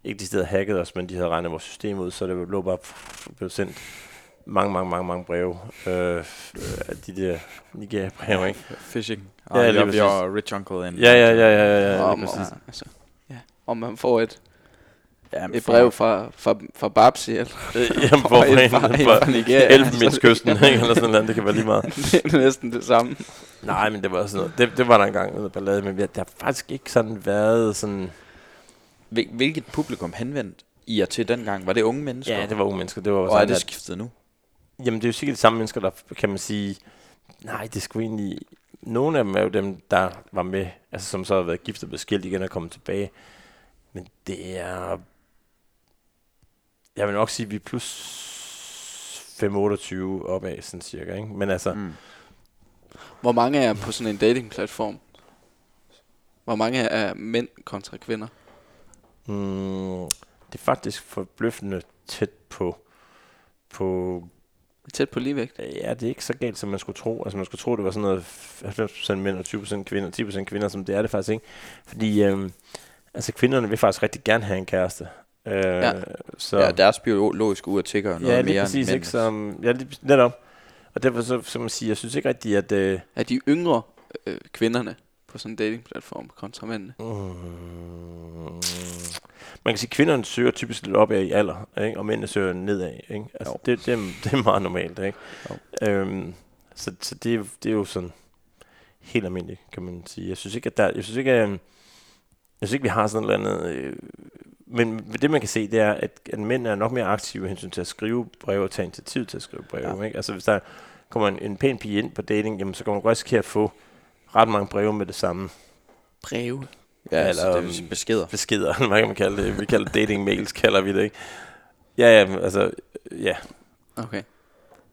ikke de steder hacket os, men de havde regnet vores system ud, så det lå bare blev sendt mange, mange, mange, mange breve øh, af de der Nigeria-breve, ikke? Phishing. Ja, lige præcis. rich uncle. In ja, ja, ja, ja, ja, ja, om, og, altså, ja. Om man får et Ja, et brev fra, fra, fra Babsi, eller? Jamen, for, en, fra, fra, fra Nigeria. Elfenbenskysten, eller sådan noget, det kan være lige meget. det er næsten det samme. Nej, men det var sådan noget, det, det var der engang noget ballade, men det har faktisk ikke sådan været sådan... Hvil, hvilket publikum henvendt I jer til dengang? Var det unge mennesker? Ja, det var unge mennesker. Det var Og er det skiftet nu? Jamen, det er jo sikkert de samme mennesker, der kan man sige... Nej, det skulle egentlig... Nogle af dem er jo dem, der var med, altså som så har været gift og blevet skilt igen og kommet tilbage. Men det er jeg vil nok sige, at vi er plus 5-28 opad, sådan cirka. Ikke? Men altså... Mm. Hvor mange er på sådan en datingplatform? Hvor mange er mænd kontra kvinder? Mm, det er faktisk forbløffende tæt på, på Tæt på ligevægt? Ja, det er ikke så galt, som man skulle tro. Altså man skulle tro, det var sådan noget 90% mænd og 20% kvinder, 10% kvinder, som det er det faktisk ikke. Fordi øhm, altså kvinderne vil faktisk rigtig gerne have en kæreste. Øh, ja. Så, ja, deres biologiske ur tigger noget ja, mere præcis, end ikke, som, Ja, lige, netop. Og derfor så, som man siger, jeg synes ikke rigtigt, at... Øh, er de yngre øh, kvinderne på sådan en datingplatform kontra mændene? Mm, man kan sige, at kvinderne søger typisk lidt opad i alder, ikke? og mændene søger nedad. Ikke? Altså, det, det, er, det er meget normalt. Ikke? Øhm, så så det, det er jo sådan helt almindeligt, kan man sige. Jeg synes ikke, at der, jeg synes ikke, at, jeg synes ikke, vi har sådan noget andet... Øh, men det man kan se, det er, at, at mænd er nok mere aktive hensyn til at skrive breve og tage initiativ til at skrive breve. Ja. Ikke? Altså hvis der kommer en, en pæn pige ind på dating, jamen, så kan man godt risikere at få ret mange breve med det samme. Breve? Ja, eller det vil sige beskeder. Beskeder, hvad kan man kalde det? Vi kalder det dating mails, kalder vi det, ikke? Ja, ja, altså, ja. Okay.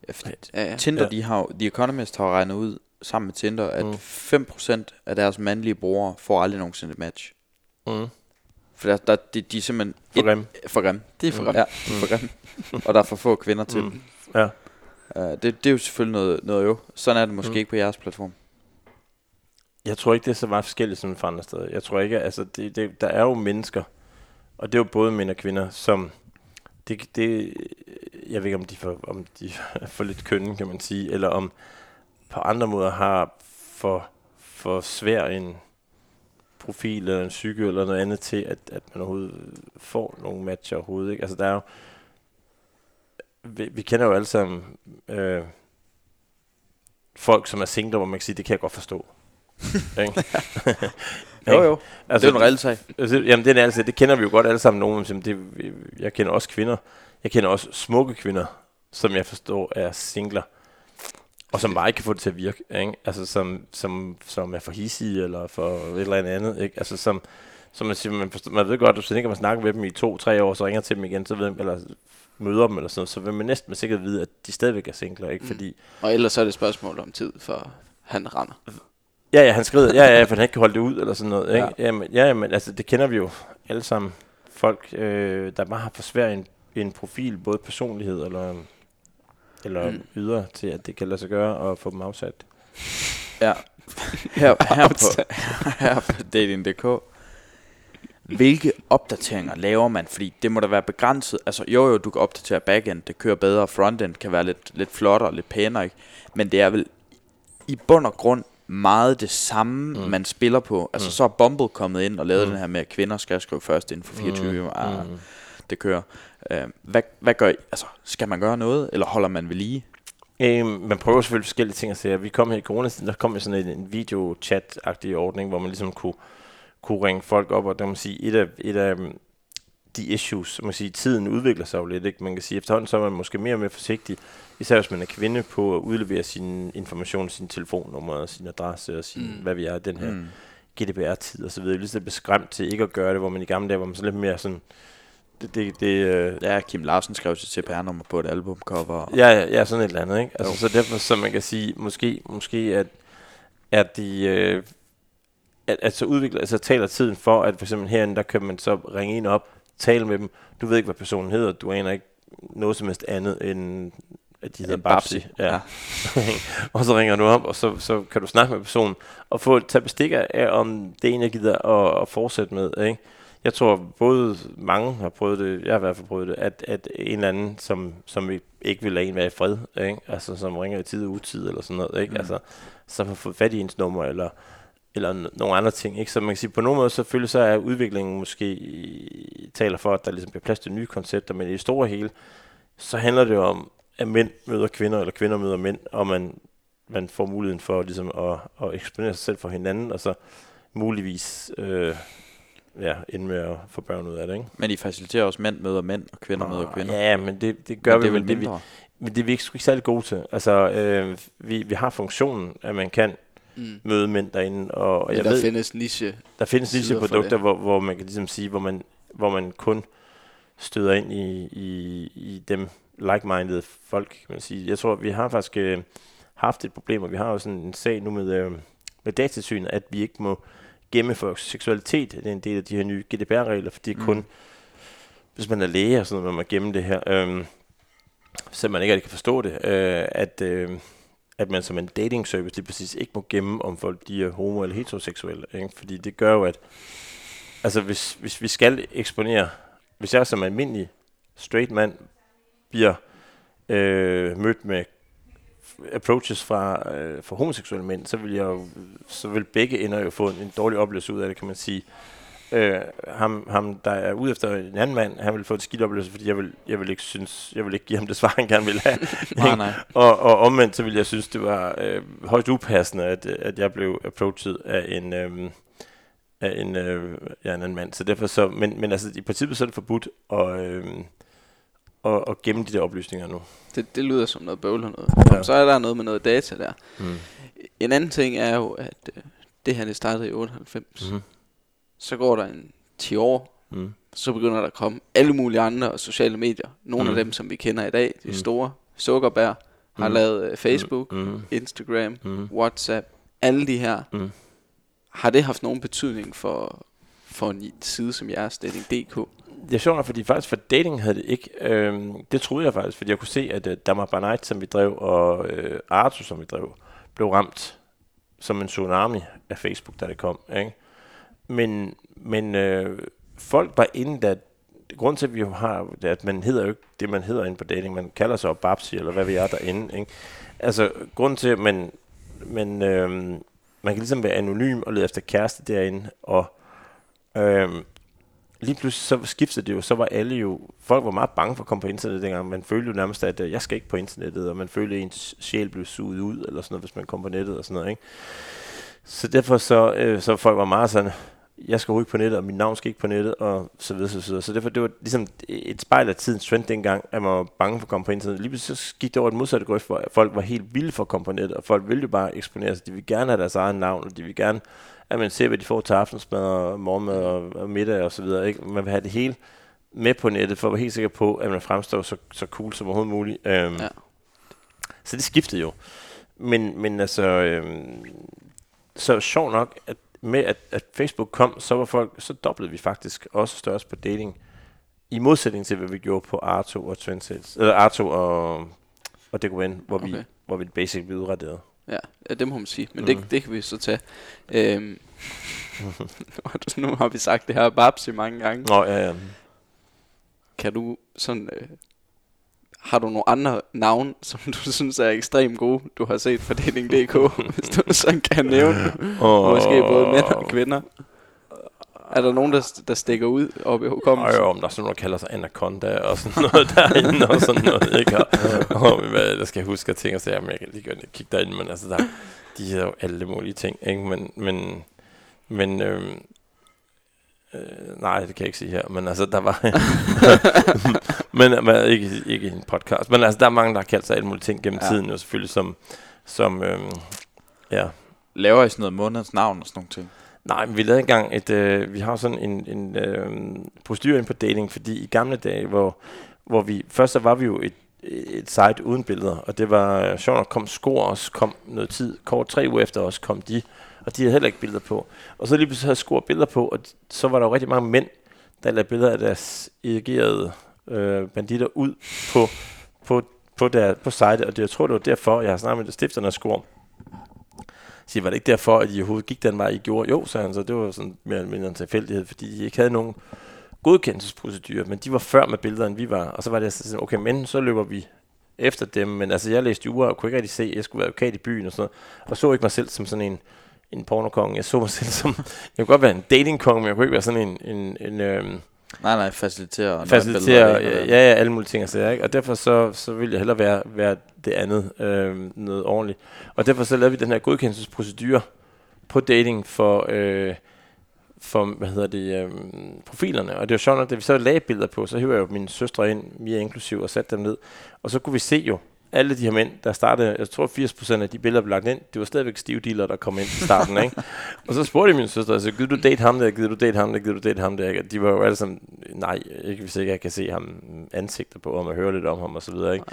Ja, ja, ja. Tinder, ja. de har, The Economist har regnet ud sammen med Tinder, at mm. 5% af deres mandlige brugere får aldrig nogensinde et match. Mm. For der, der, de, de er simpelthen... For grim. For grim. Det er for grim. Ja, de er for grim. og der er for få kvinder til mm. dem. Ja. Uh, det, det er jo selvfølgelig noget, noget jo. Sådan er det måske mm. ikke på jeres platform. Jeg tror ikke, det er så meget forskelligt som for andre steder. Jeg tror ikke, altså det, det, der er jo mennesker, og det er jo både mænd og kvinder, som det, det, jeg ved ikke, om de, får, om de er for lidt kønne, kan man sige, eller om på andre måder har for, for svær en profil eller en psyke eller noget andet til, at, at man overhovedet får nogle matcher overhovedet. Ikke? Altså der er jo, vi, vi kender jo alle sammen øh, folk, som er single, hvor man kan sige, det kan jeg godt forstå. jo, jo. Altså, det er jo en reel sag. Altså, jamen, det er altså, det kender vi jo godt alle sammen. Nogen, som det, jeg kender også kvinder. Jeg kender også smukke kvinder, som jeg forstår er singler. Og som bare ikke kan få det til at virke. Ikke? Altså, som, som, som er for hissige, eller for et eller andet. Ikke? Altså, som, som man siger, man, forstår, man ved godt, at hvis ikke man snakker med dem i to-tre år, så ringer til dem igen, så ved, eller møder dem, eller sådan så vil man næsten med sikkerhed vide, at de stadigvæk er singler, ikke? Mm. Fordi, og ellers er det et spørgsmål om tid, for han render. Ja, ja, han skrider. Ja, ja, for han ikke kan holde det ud, eller sådan noget. Ikke? Ja. Jamen, ja, men altså, det kender vi jo alle sammen. Folk, øh, der bare har for svært en, en profil, både personlighed eller, eller mm. ydre, til at det kan lade sig gøre at få dem afsat. Ja, her, her, på, her på dating.dk. Hvilke opdateringer laver man? Fordi det må da være begrænset. Altså jo jo, du kan opdatere backend, det kører bedre, frontend kan være lidt, lidt flottere, lidt pænere, ikke? Men det er vel i bund og grund meget det samme, mm. man spiller på. Altså, mm. så er Bumble kommet ind og lavet mm. den her med, at kvinder skal skrive først inden for 24 mm. Mm. Det kører. Uh, hvad, hvad gør I? Altså, skal man gøre noget, eller holder man ved lige? Øh, man prøver selvfølgelig forskellige ting at se. Vi kom her i corona, der kom sådan en, en video-chat-agtig ordning, hvor man ligesom kunne, kunne ringe folk op, og der må sige, et af, et af de issues, man kan sige, tiden udvikler sig jo lidt, ikke? Man kan sige, efterhånden så er man måske mere og mere forsigtig, især hvis man er kvinde, på at udlevere sin information, sin telefonnummer, sin adresse og sin, mm. hvad vi er, den her mm. GDPR-tid og så videre. Lidt beskræmt til ikke at gøre det, hvor man i gamle dage, hvor man så lidt mere sådan, det, det, det, øh, ja, Kim Larsen skrev sit CPR-nummer på et albumcover. Ja, ja, ja, sådan et eller andet, ikke? Altså, så derfor, så man kan sige, måske, måske at, at de, øh, at, at så udvikler, altså taler tiden for, at for eksempel herinde, der kan man så ringe en op, tale med dem. Du ved ikke, hvad personen hedder. Du aner ikke noget som helst andet end at de hedder Babsi. Ja. ja. og så ringer du op, og så, så kan du snakke med personen, og få tage bestik af, om det er en, jeg gider at, at fortsætte med. Ikke? Jeg tror, både mange har prøvet det, jeg har i hvert fald prøvet det, at, at en eller anden, som, som ikke vil lade en være i fred, ikke? altså som ringer i tid og utid, eller sådan noget, ikke? Mm. Altså, så har fået fat i ens nummer, eller eller nogle andre ting. Ikke? Så man kan sige, på nogen måde selvfølgelig så er udviklingen måske taler for, at der ligesom bliver plads til nye koncepter, men i det store hele, så handler det jo om, at mænd møder kvinder, eller kvinder møder mænd, og man, man får muligheden for ligesom at, at eksponere sig selv for hinanden, og så muligvis øh, ja, ind med at få børn ud af det. Ikke? Men I faciliterer også mænd møder mænd, og kvinder Nå, møder kvinder? Ja, men det, det gør men vi. Det er vel mindre? Det, vi, men det er vi ikke, ikke særlig gode til. Altså, øh, vi, vi har funktionen, at man kan mm. møde mænd derinde. Og, og jeg der ved, findes niche Der findes niche-produkter, hvor, hvor man kan ligesom sige, hvor man, hvor man kun støder ind i, i, i dem like-minded folk, kan man sige. Jeg tror, vi har faktisk øh, haft et problem, og vi har jo sådan en sag nu med, øh, med datasynet, at vi ikke må gemme folks seksualitet. Det er en del af de her nye GDPR-regler, fordi mm. kun, hvis man er læge og sådan noget, man må gemme det her, øh, så man ikke rigtig kan forstå det, øh, at, øh, at man som en dating service lige præcis ikke må gemme, om folk de er homo- eller heteroseksuelle. Ikke? Fordi det gør jo, at altså hvis, hvis vi skal eksponere, hvis jeg som almindelig straight mand bliver øh, mødt med approaches fra, øh, fra homoseksuelle mænd, så vil, jeg så vil begge ender jo få en, en dårlig oplevelse ud af det, kan man sige. Øh, ham, ham, der er ude efter en anden mand, han vil få et skidt oplevelse, fordi jeg vil, jeg vil ikke synes, jeg vil ikke give ham det svar, han gerne vil have. nej, nej. Og, og omvendt, så vil jeg synes, det var øh, højt upassende, at, at jeg blev approached af en, øh, af en, øh, ja, en anden mand. Så derfor så, men, men altså, i princippet så er det forbudt at, øh, at, at gemme de der oplysninger nu. Det, det lyder som noget bøvl noget. Ja. Så er der noget med noget data der. Mm. En anden ting er jo, at øh, det her det startede i 98. Mm. Så går der en 10 år, mm. så begynder der at komme alle mulige andre sociale medier. Nogle mm. af dem, som vi kender i dag, de mm. store sukkerbær, har mm. lavet uh, Facebook, mm. Instagram, mm. WhatsApp, alle de her. Mm. Har det haft nogen betydning for, for en side som jeres dating.dk? Det er sjovt, fordi faktisk for dating havde det ikke. Øhm, det troede jeg faktisk, fordi jeg kunne se, at øh, uh, Damar Barnight, som vi drev, og uh, Arthur, som vi drev, blev ramt som en tsunami af Facebook, da det kom. Ikke? Men, men øh, folk var inde, da grund til, at vi har, at man hedder jo ikke det, man hedder inde på dating, man kalder sig Babsi, eller hvad vi er derinde, ikke? Altså, grund til, at man, man, øh, man kan ligesom være anonym og lede efter kæreste derinde, og øh, lige pludselig så skiftede det jo, så var alle jo, folk var meget bange for at komme på internettet dengang, man følte jo nærmest, at øh, jeg skal ikke på internettet, og man følte, at ens sjæl blev suget ud, eller sådan noget, hvis man kom på nettet og sådan noget, ikke? Så derfor så, øh, så folk var meget sådan, jeg skal ikke på nettet, og mit navn skal ikke på nettet, og så videre, så videre. Så derfor, det var ligesom et spejl af tidens trend dengang, at man var bange for at komme på internettet. Lige pludselig så gik det over et modsatte grøft, hvor folk var helt vilde for at komme på nettet, og folk ville jo bare eksponere sig. De ville gerne have deres eget navn, og de ville gerne, at man ser, hvad de får til aftensmad, og morgenmad, og, og middag, og så videre. Ikke? Man vil have det hele med på nettet, for at være helt sikker på, at man fremstår så, så cool som overhovedet muligt. Øhm, ja. Så det skiftede jo. Men, men altså, øhm, så sjov nok, at med at, at Facebook kom, så var folk, så doblede vi faktisk også størst på dating, i modsætning til, hvad vi gjorde på Arto og Trendsales, eller Arto og, og DKN, hvor, okay. vi, hvor vi basic blev udraderet. Ja, ja, det må man sige. Men mm. det, det kan vi så tage. Øhm, nu har vi sagt det her Babsi mange gange. Nå, ja, ja. Kan du sådan øh, har du nogle andre navn, som du synes er ekstremt gode, du har set på Dating.dk, hvis du sådan kan nævne oh. Måske både mænd og kvinder. Er der nogen, der, der stikker ud op i hukommelsen? Jo, om der er sådan nogen, der kalder sig Anaconda og sådan noget derinde og sådan noget, ikke? Og, og hvad, der skal jeg huske at tænke og sige, at jeg kan lige godt kigge derinde, men altså, der, de er jo alle mulige ting, ikke? Men, men, men øhm, Øh, nej, det kan jeg ikke sige her, men altså, der var... men, men ikke, ikke en podcast. Men altså, der er mange, der har kaldt sig alle mulige ting gennem ja. tiden, jo selvfølgelig, som... som øhm, ja. Laver I sådan noget månedens navn og sådan nogle ting? Nej, men vi lavede engang et... Øh, vi har sådan en, en øh, procedur ind på dating, fordi i gamle dage, hvor, hvor vi... Først så var vi jo et, et site uden billeder, og det var øh, sjovt nok, kom Skor også, kom noget tid, kort tre uger efter os, kom de og de havde heller ikke billeder på. Og så lige pludselig havde Skor billeder på, og så var der jo rigtig mange mænd, der lavede billeder af deres erigerede øh, banditter ud på, på, på, der, på site, og det, jeg tror, det var derfor, jeg har snakket med stifterne af Skor, så var det ikke derfor, at de overhovedet gik den vej, I gjorde? Jo, sagde han så, det var sådan mere eller mindre en tilfældighed, fordi de ikke havde nogen godkendelsesprocedurer, men de var før med billeder, end vi var. Og så var det sådan, okay, men så løber vi efter dem, men altså jeg læste jura og kunne ikke rigtig se, at jeg skulle være advokat i byen og sådan noget, og så ikke mig selv som sådan en, en pornokong. Jeg så mig selv som, jeg kunne godt være en datingkong, men jeg kunne ikke være sådan en, en, en øhm, Nej, nej, facilitere. Facilitere, ja, ja, alle mulige ting. Altså, ikke? Og derfor så, så vil jeg hellere være, være det andet, øh, noget ordentligt. Og derfor så lavede vi den her godkendelsesprocedure på dating for, øh, for hvad hedder det, øh, profilerne. Og det var sjovt, at da vi så lagde billeder på, så hiver jeg jo mine søstre ind, er inklusiv, og satte dem ned. Og så kunne vi se jo, alle de her mænd, der startede, jeg tror 80% af de billeder, der blev lagt ind, det var stadigvæk stive dealer, der kom ind i starten, ikke? Og så spurgte jeg min søster, altså, gider du date ham der, gider du date ham der, gider du date ham der? De var jo alle sådan, nej, ikke hvis ikke jeg kan se ham ansigter på ham og høre lidt om ham og så videre, ikke?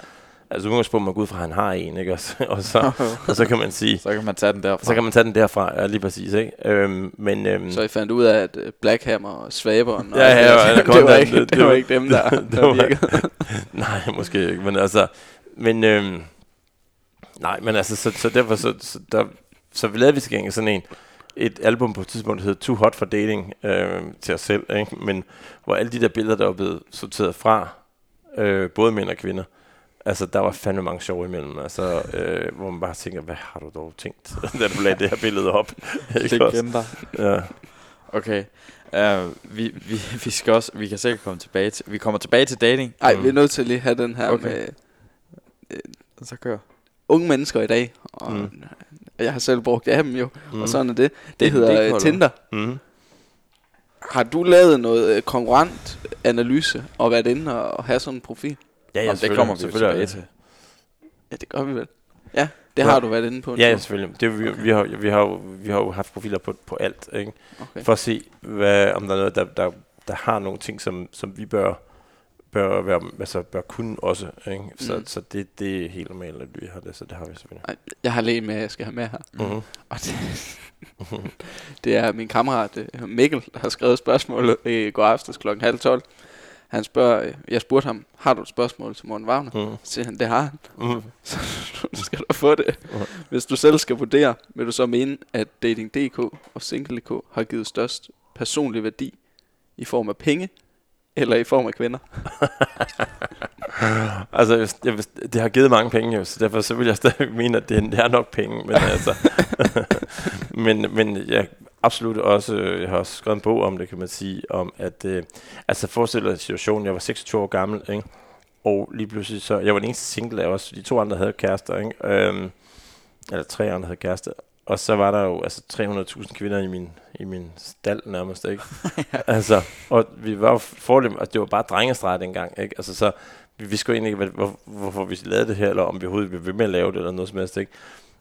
Altså udgangspunkt, man går ud fra, at han har en, ikke? Og så, og så, og så kan man sige... så kan man tage den derfra. Så kan man tage den derfra, ja, lige præcis, ikke? Øhm, men, øhm, så I fandt ud af, at øh, Blackhammer og Svaberen... Ja, ja, ja, det, det, var ikke, det, det, var ikke dem, der, det, der virkede. nej, måske ikke, men altså... Men, øhm, nej, men altså, så, så derfor, så, så, der, så vi lavede vi til sådan en, et album på et tidspunkt, der hed Too Hot for Dating øh, til os selv, ikke? men hvor alle de der billeder, der var blevet sorteret fra, øh, både mænd og kvinder, altså der var fandme mange sjove imellem, altså, øh, hvor man bare tænker, hvad har du dog tænkt, da du lagde det her billede op? Legender. Ja. Okay. Uh, vi, vi, vi skal også, vi kan sikkert komme tilbage til, vi kommer tilbage til dating. Nej, mm. vi er nødt til at lige have den her okay. med, øh, så kører. Unge mennesker i dag, og mm. jeg har selv brugt dem jo, mm. og sådan er det. Det, det hedder det Tinder. Mm. Har du lavet noget øh, konkurrent analyse og været inde og have sådan en profil? Ja, ja, det kommer vi selvfølgelig til. Ja, det gør vi vel. Ja, det har du været inde på. Ja, ja selvfølgelig. Det, vi, okay. vi, har, vi, har, vi har jo haft profiler på, på alt, ikke? Okay. For at se, hvad, om der er noget, der, der, der har nogle ting, som, som vi bør, bør, være, altså bør kunne også. Ikke? Så, mm. så det, det er helt normalt, at vi har det, så det har vi selvfølgelig. Jeg har lige med, jeg skal have med her. Mm-hmm. Og det, det er min kammerat øh, Mikkel, der har skrevet spørgsmålet i går aftes kl. halv tolv. Han spørger, øh, jeg spurgte ham, har du et spørgsmål til Morten Wagner? Mm. Så siger han, det har han. Mm. Så skal du få det. Mm. Hvis du selv skal vurdere, vil du så mene, at Dating.dk og Single.dk har givet størst personlig værdi i form af penge, eller i form af kvinder? altså, jeg, det har givet mange penge jo, så derfor så vil jeg stadig mene, at det, det er nok penge. Men, altså, men, men jeg absolut også, jeg har også skrevet en bog om det, kan man sige, om at, øh, altså forestil dig situationen, jeg var 26 år gammel, ikke? og lige pludselig så, jeg var den eneste single af os, de to andre havde kærester, ikke? Øhm, eller tre andre havde kærester, og så var der jo altså 300.000 kvinder i min, i min stald nærmest, ikke? altså, og vi var jo forlem, og det var bare drengestreget dengang, ikke? Altså, så vi vidste jo egentlig ikke, hvor, hvorfor vi lavede det her, eller om vi overhovedet ville med at lave det, eller noget som helst, ikke?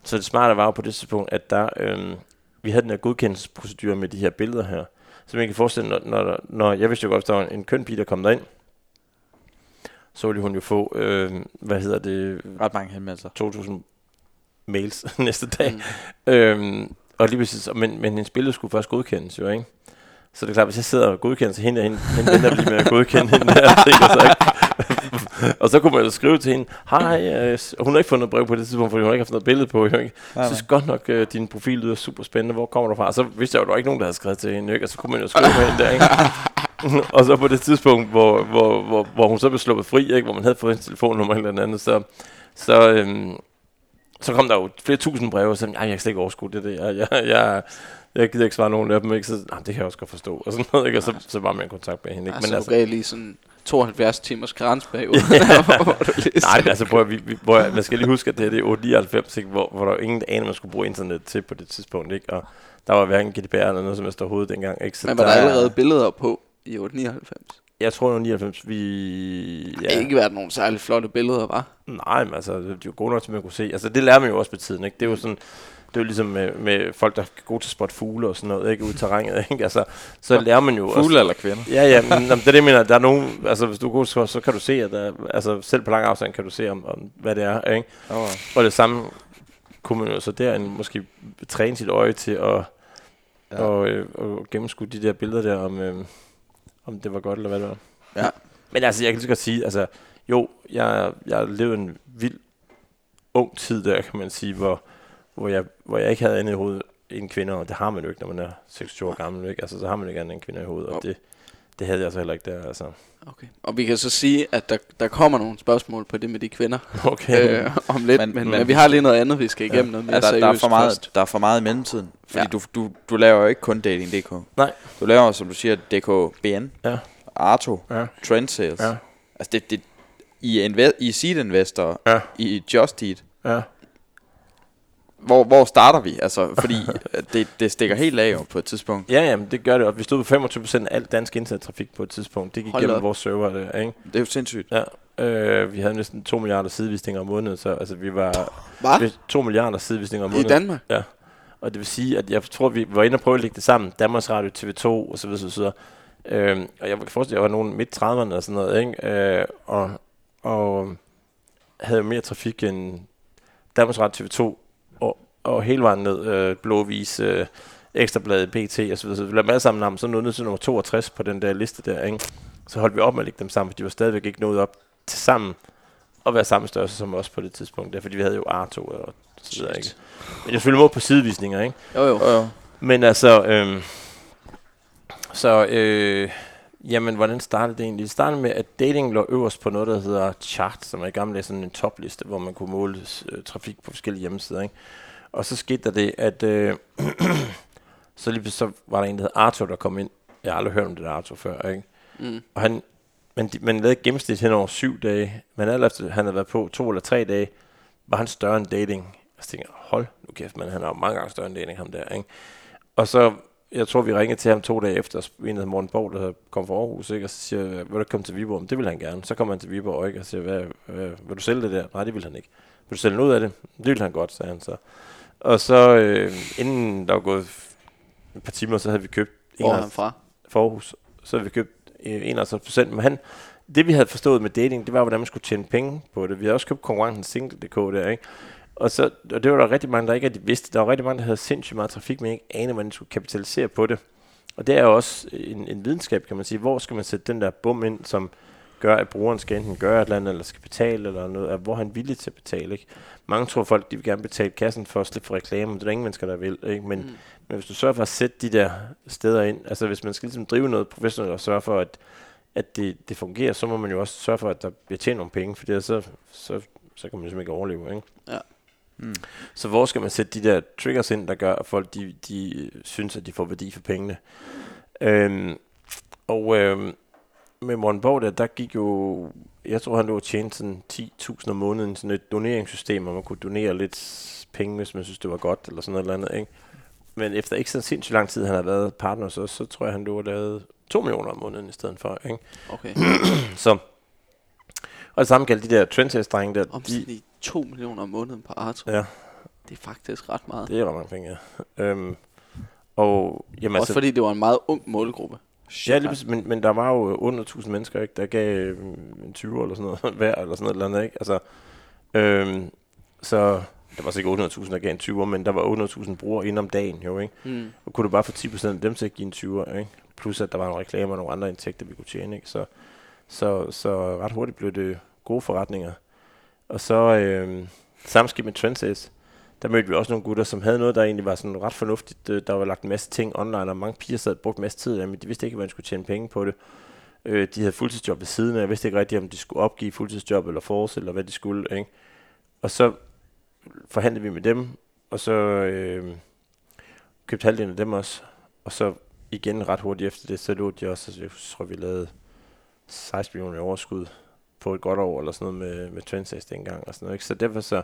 Så det smarte var jo på det tidspunkt, at der, øhm, vi havde den her godkendelsesprocedure med de her billeder her. Så man kan forestille, når, når, når jeg vidste jo godt, at der var en køn pige, der kom derind, så ville hun jo få, øh, hvad hedder det? Ret mange henvendelser. 2.000 mails næste dag. Mm. øhm, og lige præcis, men, men hendes billede skulle først godkendes jo, ikke? Så det er klart, hvis jeg sidder og godkender, så hende, hende, hende venter lige med at godkende hende der, så ikke? og så kunne man jo skrive til hende, hej, øh, hun har ikke fundet brev på det tidspunkt, fordi hun har ikke haft noget billede på? Jeg synes godt nok, uh, din profil lyder super spændende, hvor kommer du fra? Og så vidste jeg jo, der var ikke nogen, der havde skrevet til hende, ikke? Og så kunne man jo skrive med hende der, ikke? og så på det tidspunkt, hvor, hvor, hvor, hvor hun så blev sluppet fri, ikke? hvor man havde fået hendes telefonnummer eller andet, så, så, øhm, så kom der jo flere tusind breve, og så jeg kan slet ikke overskue det der. Jeg, jeg, jeg, jeg gider ikke svare nogen af dem, ikke? Så det kan jeg også godt forstå. Og, sådan noget, ikke? og så, så var man i kontakt med hende. Ikke? Altså, Men altså, gav lige sådan 72 timers karensperiode. Nej, altså prøv at, vi, vi, hvor, man skal lige huske, at det her det er 98, ikke? Hvor, hvor der var ingen ane, man skulle bruge internet til på det tidspunkt. Ikke? Og der var hverken GDPR eller noget som helst overhovedet dengang. Ikke? Så Men var der, der allerede billeder på i 98? Jeg tror, var 99. Vi, ja. Det har ikke været nogle særlig flotte billeder, var? Nej, men altså, det er jo gode nok til, at man kunne se. Altså, det lærer man jo også på tiden, ikke? Det er jo sådan, det er jo ligesom med, med folk, der er gode til at spotte fugle og sådan noget, ikke? Ude i terrænet, ikke? Altså, så ja. lærer man jo Fugle også. eller kvinder? Ja, ja, men det er det, mener. Der er nogen, altså hvis du er god, så, så kan du se, at der, altså selv på lang afstand kan du se, om, om hvad det er, ikke? Oh. Og det samme kunne man jo så der måske træne sit øje til at, ja. og, øh, og gennemskue de der billeder der om, øh, om det var godt eller hvad det var. Ja. Men altså, jeg kan lige godt sige, altså, jo, jeg, jeg levede en vild ung tid der, kan man sige, hvor, hvor, jeg, hvor jeg ikke havde andet i hovedet end kvinder, og det har man jo ikke, når man er 26 år gammel, ikke? Altså, så har man ikke andet end kvinder i hovedet, og det, det havde jeg så heller ikke der, altså. Okay. Og vi kan så sige, at der, der kommer nogle spørgsmål på det med de kvinder okay. øh, om lidt, men, men, men, vi har lige noget andet, vi skal igennem. Ja. Noget mere ja, der, der, er for meget, der er for meget i mellemtiden, fordi ja. du, du, du laver jo ikke kun Dating.dk. Nej. Du laver, som du siger, DKBN, ja. Arto, ja. Trend Sales. Ja. Altså det, det, i, i Seed Investor, ja. i Just Eat. Ja. Hvor, hvor starter vi? Altså, fordi det, det stikker helt af på et tidspunkt. Ja, jamen, det gør det. Og vi stod på 25% af alt dansk internettrafik på et tidspunkt. Det gik Hold gennem op. vores server, der, ikke? Det er jo sindssygt. Ja. Øh, vi havde næsten 2 milliarder sidevisninger om måneden, så altså, vi var... Hvad? 2 milliarder sidevisninger om måneden. I Danmark? Ja. Og det vil sige, at jeg tror, vi var inde og prøve at lægge det sammen. Danmarks Radio, TV2 og så videre, så videre. Øh, og jeg kan forestille, at jeg var nogen midt 30'erne og sådan noget, ikke? Øh, og, og havde mere trafik end Danmarks Ret TV2, og, og hele vejen ned, øh, Blåvis, øh, Ekstrabladet, BT og så videre. Så vi lavede dem alle sammen sammen, så nåede til nummer 62 på den der liste der, ikke? Så holdt vi op med at lægge dem sammen, for de var stadigvæk ikke nået op til sammen at være samme størrelse som os på det tidspunkt, der, fordi vi havde jo R2 og så videre, ikke? Men jeg selvfølgelig må på sidevisninger, ikke? Jo, jo. jo. Men altså, øh, så, øh, jamen, hvordan startede det egentlig? Det startede med, at dating lå øverst på noget, der hedder chart, som er i gamle sådan en topliste, hvor man kunne måle øh, trafik på forskellige hjemmesider, ikke? Og så skete der det, at øh, så lige så var der en, der hed Arthur, der kom ind. Jeg har aldrig hørt om det der Arthur før, ikke? Mm. Og han, men de, man lavede gennemsnit hen over syv dage, men alt efter han havde været på to eller tre dage, var han større end dating. Jeg tænkte, hold nu kæft, men han er jo mange gange større end dating, ham der, ikke? Og så, jeg tror, vi ringede til ham to dage efter, en af Morten Borg, der kom fra Aarhus, ikke? og så siger jeg, vil du komme til Viborg? Men det vil han gerne. Så kommer han til Viborg, ikke? og siger, hvad, hvad, vil du sælge det der? Nej, det vil han ikke. Vil du sælge noget af det? Det vil han godt, sagde han så. Og så, øh, inden der var gået et par timer, så havde vi købt... Hvor er han fra? For Aarhus. Så havde vi købt 51 procent, men han, det vi havde forstået med dating, det var, hvordan man skulle tjene penge på det. Vi havde også købt konkurrenten Single.dk der, ikke? Og, så, og det var der rigtig mange, der ikke rigtig vidste. Der var rigtig mange, der havde sindssygt meget trafik, men ikke anede, hvordan de skulle kapitalisere på det. Og det er jo også en, en videnskab, kan man sige. Hvor skal man sætte den der bum ind, som gør, at brugeren skal enten gøre et eller andet, eller skal betale, eller noget, hvor han er villig til at betale. Ikke? Mange tror folk, de vil gerne betale kassen for at slippe for reklame, men det er der ingen mennesker, der vil. Ikke? Men, mm. men hvis du sørger for at sætte de der steder ind, altså hvis man skal ligesom drive noget professionelt og sørge for, at, at det, det fungerer, så må man jo også sørge for, at der bliver tjent nogle penge, for så, så, så, så kan man ligesom ikke overleve. Ikke? Ja. Mm. Så hvor skal man sætte de der triggers ind, der gør, at folk de, de synes, at de får værdi for pengene? Øhm, og øhm, med Morten Borg der, gik jo, jeg tror han lå tjent sådan 10.000 om måneden, sådan et doneringssystem, hvor man kunne donere lidt penge, hvis man synes, det var godt, eller sådan noget eller andet, ikke? Men efter ikke så sindssygt lang tid, han har været partner, så, så tror jeg, han lå lavet 2 millioner om måneden i stedet for, ikke? Okay. så, og det samme gælder de der trendtest-drenge der. Om de, 2 millioner om måneden på Arto. Ja. Det er faktisk ret meget. Det er ret mange penge, ja. Øhm, og, jamen, Også altså, fordi det var en meget ung målgruppe. Ja, lige, men, men der var jo under 1000 mennesker, ikke, der gav øh, en 20 eller sådan noget hver, eller sådan noget eller andet, ikke? Altså, øhm, så der var sikkert 800.000, der gav en 20'er, men der var 800.000 brugere ind om dagen, jo, ikke? Mm. Og kunne du bare få 10% af dem til at give en 20'er, ikke? Plus at der var nogle reklamer og nogle andre indtægter, vi kunne tjene, ikke? Så, så, så ret hurtigt blev det gode forretninger. Og så øh, samskib med Trendsays, der mødte vi også nogle gutter, som havde noget, der egentlig var sådan ret fornuftigt. Øh, der var lagt en masse ting online, og mange piger sad brugt en masse tid, men de vidste ikke, hvordan de skulle tjene penge på det. Øh, de havde fuldtidsjob ved siden af. Jeg vidste ikke rigtigt, om de skulle opgive fuldtidsjob eller force, eller hvad de skulle. Ikke? Og så forhandlede vi med dem, og så øh, købte halvdelen af dem også. Og så igen ret hurtigt efter det, så lå de også, altså, jeg tror vi lavede 16 millioner i overskud på et godt år, eller sådan noget med, med Trendsales dengang, og sådan noget, ikke? Så derfor så,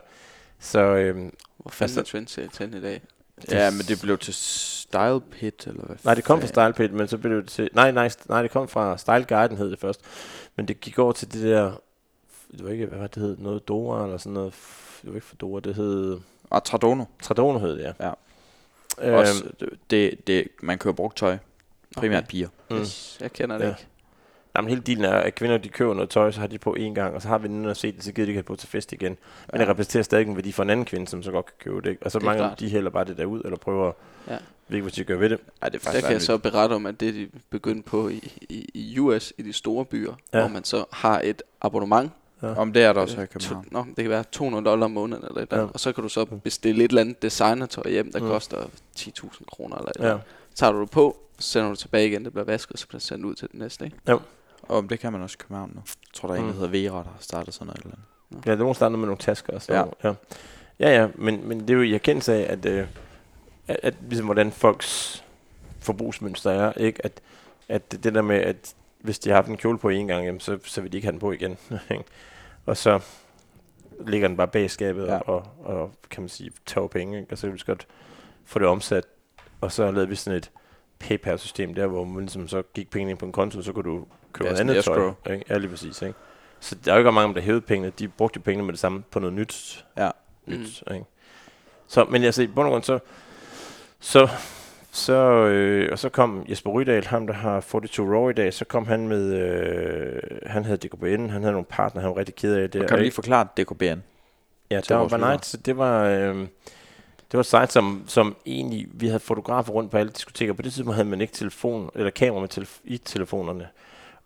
så øh, hvor fanden er Trendsales hen i dag? Ja, men det blev til Style Pit, eller hvad? Nej, det kom fra Style Pit, men så blev det til... Nej, nej, nej, det kom fra Style Garden, hed det først. Men det gik over til det der... Det var ikke, hvad det hed? Noget Dora, eller sådan noget... Det var ikke for Dora, det hed... Ah, Tradono. Tradono hed det, ja. ja. Øhm, Også, det, det, man køber brugt tøj. Primært okay. piger. Mm. Yes, jeg kender det ja. ikke. Jamen, hele dealen er, at kvinder de køber noget tøj, så har de på en gang, og så har vi den at se det, så gider de ikke have på til fest igen. Men ja. det repræsenterer stadig en værdi for en anden kvinde, som så godt kan købe det. Ikke? Og så mange af de hælder bare det der ud, eller prøver ja. ved ikke, hvad de gør ved det. Ja, det er faktisk der kan jeg så berette om, at det de begyndte på i, i, i US, i de store byer, ja. hvor man så har et abonnement. Ja. Om det er der også her i København. Nå, det kan være 200 dollar om måneden eller et ja. og så kan du så bestille et eller andet designertøj hjem, der mm. koster 10.000 kroner eller et ja. eller andet. Tager du det på, så sender du det tilbage igen, det bliver vasket, og så bliver det sendt ud til den næste, ikke? Ja. Og det kan man også i København nu. Jeg tror, der er mm. en, der mm. hedder Vera, der har startet sådan noget eller andet. Ja, det er nogen, startet med nogle tasker og sådan ja. ja. Ja, ja, men, men det er jo i erkendelse af, at, øh, at, at ligesom, hvordan folks forbrugsmønster er, ikke? At, at det der med, at hvis de har haft en kjole på en gang, jamen, så, så vil de ikke have den på igen. og så ligger den bare bag skabet ja. og, og, kan man sige, tager penge, ikke? og så kan vi godt få det omsat. Og så lavede vi sådan et PayPal-system der, hvor man ligesom så gik pengene ind på en konto, så kunne du købe ja, andet tøj. Ikke? Ja, lige præcis. Ikke? Så der er jo ikke mange, der hævede pengene. De brugte pengene med det samme på noget nyt. Ja. nyt mm. ikke? Så, men altså, i bund og grund, så, så så, øh, og så kom Jesper Rydal, ham der har 42 Raw i dag, så kom han med, øh, han havde DKBN, han havde nogle partner, han var rigtig ked af det. Og kan du lige forklare DKBN? Ja, der var Night, det var, øh, det var et site, som, som egentlig, vi havde fotografer rundt på alle diskoteker. På det tidspunkt havde man ikke telefon, eller kamera med telef- i telefonerne.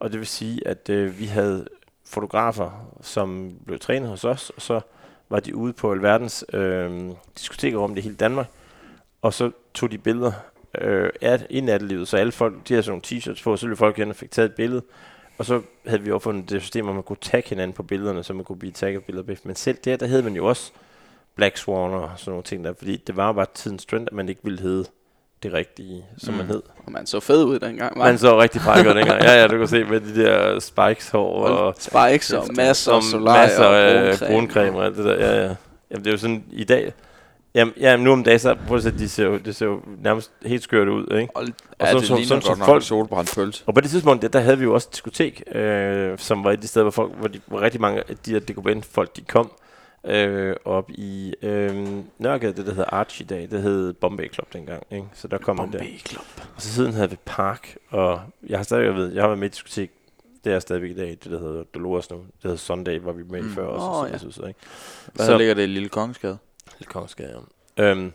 Og det vil sige, at øh, vi havde fotografer, som blev trænet hos os, og så var de ude på alverdens øh, diskoteker om det hele Danmark, og så tog de billeder øh, af i nattelivet, så alle folk, de havde sådan nogle t-shirts på, så ville folk hen og fik taget et billede, og så havde vi opfundet det system, hvor man kunne tagge hinanden på billederne, så man kunne blive tagget billeder. Men selv der, der havde man jo også Black Swan og sådan nogle ting der, fordi det var bare tidens trend, at man ikke ville hedde det rigtige, som mm. man hed. Og man så fed ud dengang, var Man så rigtig fræk ud dengang. Ja, ja, du kan se med de der spikes hår og... Spikes og masser af solarier masser af bruncreme og alt det der. Ja, ja. Jamen, det er jo sådan, i dag, Jamen, ja, nu om dagen, så prøv at se, de ser jo, det ser jo nærmest helt skørt ud, ikke? Og, og ja, så, det så, ligner så, godt folk, solbrændt pølse. Og på det tidspunkt, der, der havde vi jo også et diskotek, øh, som var et af de steder, hvor, folk, hvor, de, hvor rigtig mange af de her DKBN-folk, de kom øh, op i øh, Nørregade, det der hedder Arch i dag, det hed Bombay Club dengang, ikke? Så der kom Bombay man der. Club. Og så siden havde vi Park, og jeg har stadig, jeg ved, jeg har været med i diskotek, det er stadigvæk i dag, det der hedder Dolores nu. Det hedder Sunday, hvor vi med mm. før også. Oh, og så, ja. så, ikke? Hvad så, ligger det i Lille Kongensgade? Lille Kongensgade, ja. Øhm,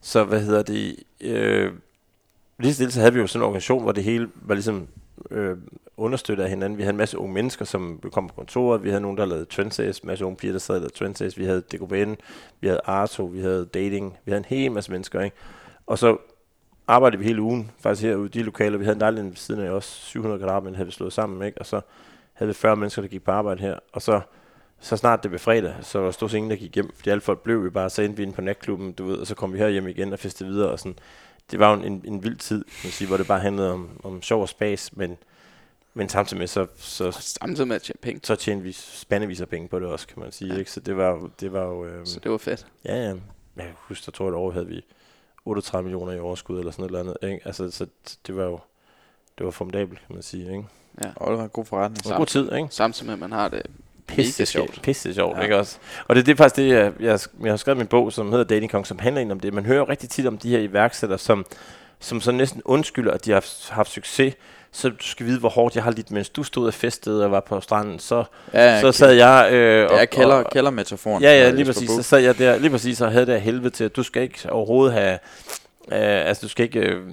så hvad hedder det? Øh, lige stille, så havde vi jo sådan en organisation, hvor det hele var ligesom øh, understøttet af hinanden. Vi havde en masse unge mennesker, som kom på kontoret. Vi havde nogen, der lavede trendsays, en masse unge piger, der sad og lavede trendsays. Vi havde DKBN, vi havde Arto, vi havde dating. Vi havde en hel masse mennesker, ikke? Og så arbejdede vi hele ugen, faktisk herude i de lokaler. Vi havde en lejlighed ved siden af os, 700 kvadratmeter havde vi slået sammen, ikke? Og så havde vi 40 mennesker, der gik på arbejde her. Og så så snart det blev fredag, så var der stort ingen, der gik hjem, fordi alle folk blev vi bare, så endte vi ind på natklubben, du ved, og så kom vi her hjem igen og festede videre, og sådan. Det var jo en, en vild tid, man sige, hvor det bare handlede om, om sjov og spas, men, men samtidig med, så, så, samtidig med at tjene penge. så tjente vi spandevis af penge på det også, kan man sige, ja. ikke? Så det var, det var jo... Øhm, så det var fedt. Ja, ja. Jeg kan huske, der tror et år havde vi 38 millioner i overskud, eller sådan noget eller andet, ikke? Altså, så det var jo, det var formidabelt, kan man sige, ikke? Ja, og det var en god forretning. Det var god tid, ikke? Samtidig med, at man har det pisse sjovt. Pisse sjovt, ja. ikke også? Og det, det er faktisk det, jeg, jeg, jeg har skrevet min bog, som hedder Dating Kong, som handler om det. Man hører rigtig tit om de her iværksættere, som, som så næsten undskylder, at de har haft, haft succes, så du skal vide, hvor hårdt jeg har lidt, mens du stod og festede og var på stranden, så, ja, så sad jeg... Øh, det er kælder, kældermetaforen. Ja, ja, lige præcis. Så sad jeg der, lige præcis, og havde det helvede til, at du skal ikke overhovedet have Uh, altså, du skal ikke, uh,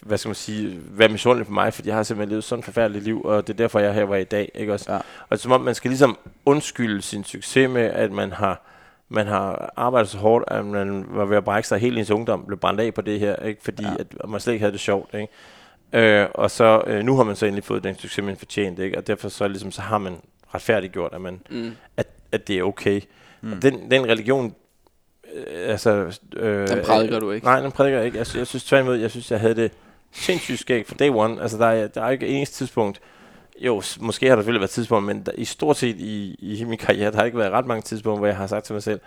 hvad skal man sige, være misundelig på mig, fordi jeg har simpelthen levet sådan et forfærdeligt liv, og det er derfor, jeg er her, hvor jeg er i dag, ikke også? Ja. Og det er som om, man skal ligesom undskylde sin succes med, at man har, man har arbejdet så hårdt, at man var ved at brække sig hele ens ungdom, blev brændt af på det her, ikke? Fordi ja. at man slet ikke havde det sjovt, ikke? Uh, og så, uh, nu har man så endelig fået den succes, man fortjent, ikke? Og derfor så, ligesom, så har man retfærdiggjort, at, man, mm. at, at det er okay. Mm. Og den, den religion, øh, altså... Øh, den prædiker øh, du ikke? Nej, den prædiker jeg ikke. Jeg, jeg synes tværtimod, jeg synes, jeg havde det sindssygt skægt fra day one. Altså, der er, der er ikke eneste tidspunkt, jo, måske har der selvfølgelig været tidspunkt, men der, i stort set i, i min karriere, der har ikke været ret mange tidspunkter, hvor jeg har sagt til mig selv,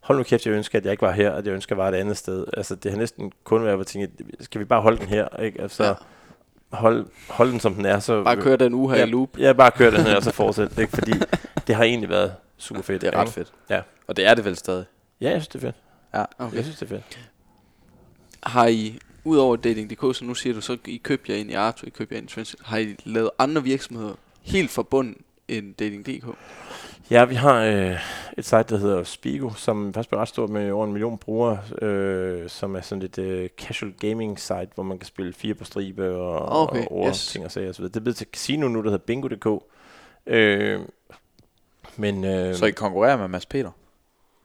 hold nu kæft, jeg ønsker, at jeg ikke var her, at jeg ønsker, at jeg var et andet sted. Altså, det har næsten kun været, at jeg tænkte, skal vi bare holde den her, ikke? Altså, ja. Hold, hold den, som den er. Så, bare køre den uge her ja, i loop. Ja, bare køre den her, og så fortsætte, ikke? Fordi det har egentlig været super fedt. Det er ret fedt. Ja. Og det er det vel stadig? Ja, jeg synes, det er fedt. Ja, okay. Jeg synes, det er fedt. Har I, udover Dating.dk, så nu siger du, så I købte jer ind i Arto, I købte jer ind i Trends, har I lavet andre virksomheder helt forbundet end Dating.dk? Ja, vi har øh, et site, der hedder Spigo, som faktisk bliver ret stort med over en million brugere, øh, som er sådan et øh, casual gaming site, hvor man kan spille fire på stribe og, okay, og ord, yes. ting og sager osv. Det er blevet til casino nu, der hedder Bingo.dk. Øh, men, øh, så I konkurrerer med Mads Peter?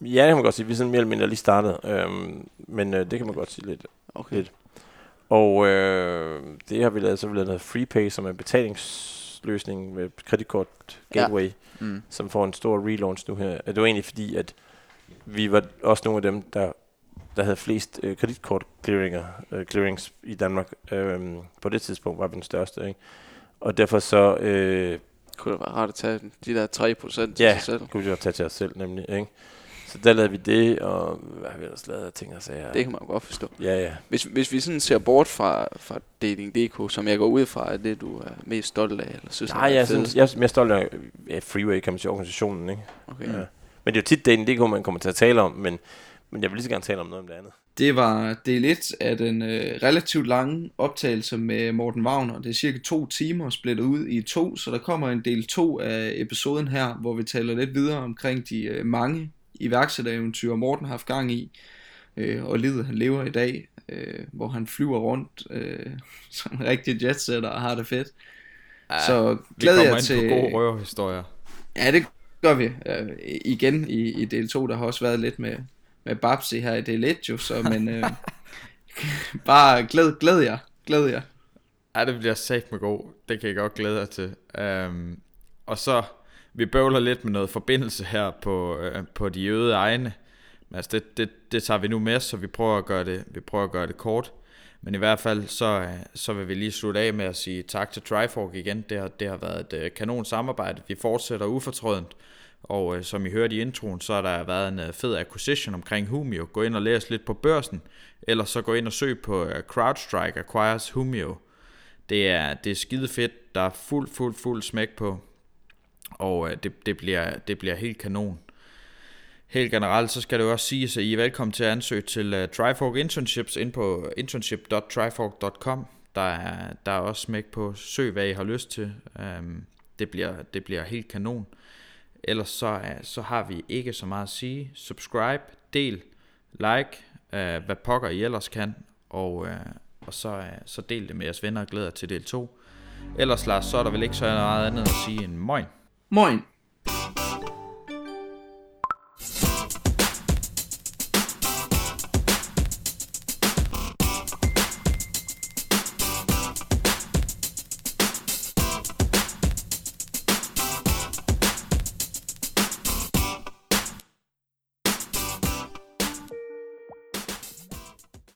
Ja, det kan man godt sige. Vi er sådan mere eller mindre lige startet. Øhm, men øh, det kan man godt sige lidt. Okay. lidt. Og øh, det har vi lavet, så vi lavet noget FreePay, som er en betalingsløsning med kreditkort gateway, ja. mm. som får en stor relaunch nu her. Det var egentlig fordi, at vi var også nogle af dem, der, der havde flest øh, kreditkort clearinger, øh, clearings i Danmark. Øh, på det tidspunkt var vi den største. Ikke? Og derfor så... Øh, kunne det være rart at tage de der 3% til ja, sig selv? Ja, kunne vi jo tage til os selv nemlig. Ikke? Så der lavede vi det, og hvad har vi ellers lavet af ting og sager? Det kan man jo godt forstå. Ja, ja. Hvis, hvis vi sådan ser bort fra, fra Dating.dk, som jeg går ud fra, er det, du er mest stolt af? Eller synes, Nej, jeg, synes, jeg er mere stolt af ja, Freeway, kan man sige, organisationen. Ikke? Okay. Ja. Men det er jo tit Dating.dk, man kommer til at tale om, men, men jeg vil lige så gerne tale om noget om det andet. Det var del 1 af den øh, relativt lange optagelse med Morten Wagner. Det er cirka to timer splittet ud i to, så der kommer en del 2 af episoden her, hvor vi taler lidt videre omkring de øh, mange iværksættereventyr, Morten har haft gang i, øh, og livet han lever i dag, øh, hvor han flyver rundt øh, som en rigtig jetsetter og har det fedt. Ja, så glæder jeg til... på gode røverhistorier. Ja, det gør vi. Øh, igen i, i del 2, der har også været lidt med, med Babsi her i del 1, jo, så, men øh, bare glæd, glæd jer. Glæd jer. Ja, det bliver sagt med god. Det kan jeg godt glæde jer til. Um, og så, vi bøvler lidt med noget forbindelse her på, øh, på de øde egne. Men altså, det, det, det tager vi nu med, så vi prøver at gøre det, vi prøver at gøre det kort. Men i hvert fald, så, øh, så vil vi lige slutte af med at sige tak til Trifork igen. Det har, det har været et øh, kanon samarbejde. Vi fortsætter ufortrødent. Og øh, som I hørte i introen, så har der været en øh, fed acquisition omkring Humio. Gå ind og læs lidt på børsen, eller så gå ind og søg på øh, CrowdStrike Acquires Humio. Det er, det er skide fedt. Der er fuld, fuld, fuld smæk på. Og øh, det, det, bliver, det bliver helt kanon. Helt generelt, så skal det jo også sige, at I er velkommen til at ansøge til uh, Trifork Internships ind på øh, internship.trifork.com. Der er, der er også smæk på søg, hvad I har lyst til. Um, det, bliver, det bliver helt kanon. Ellers så, uh, så har vi ikke så meget at sige. Subscribe, del, like, uh, hvad pokker I ellers kan. Og, uh, og så, uh, så del det med jeres venner og glæder til del 2. Ellers Lars, så er der vel ikke så meget andet at sige end moin. Moin.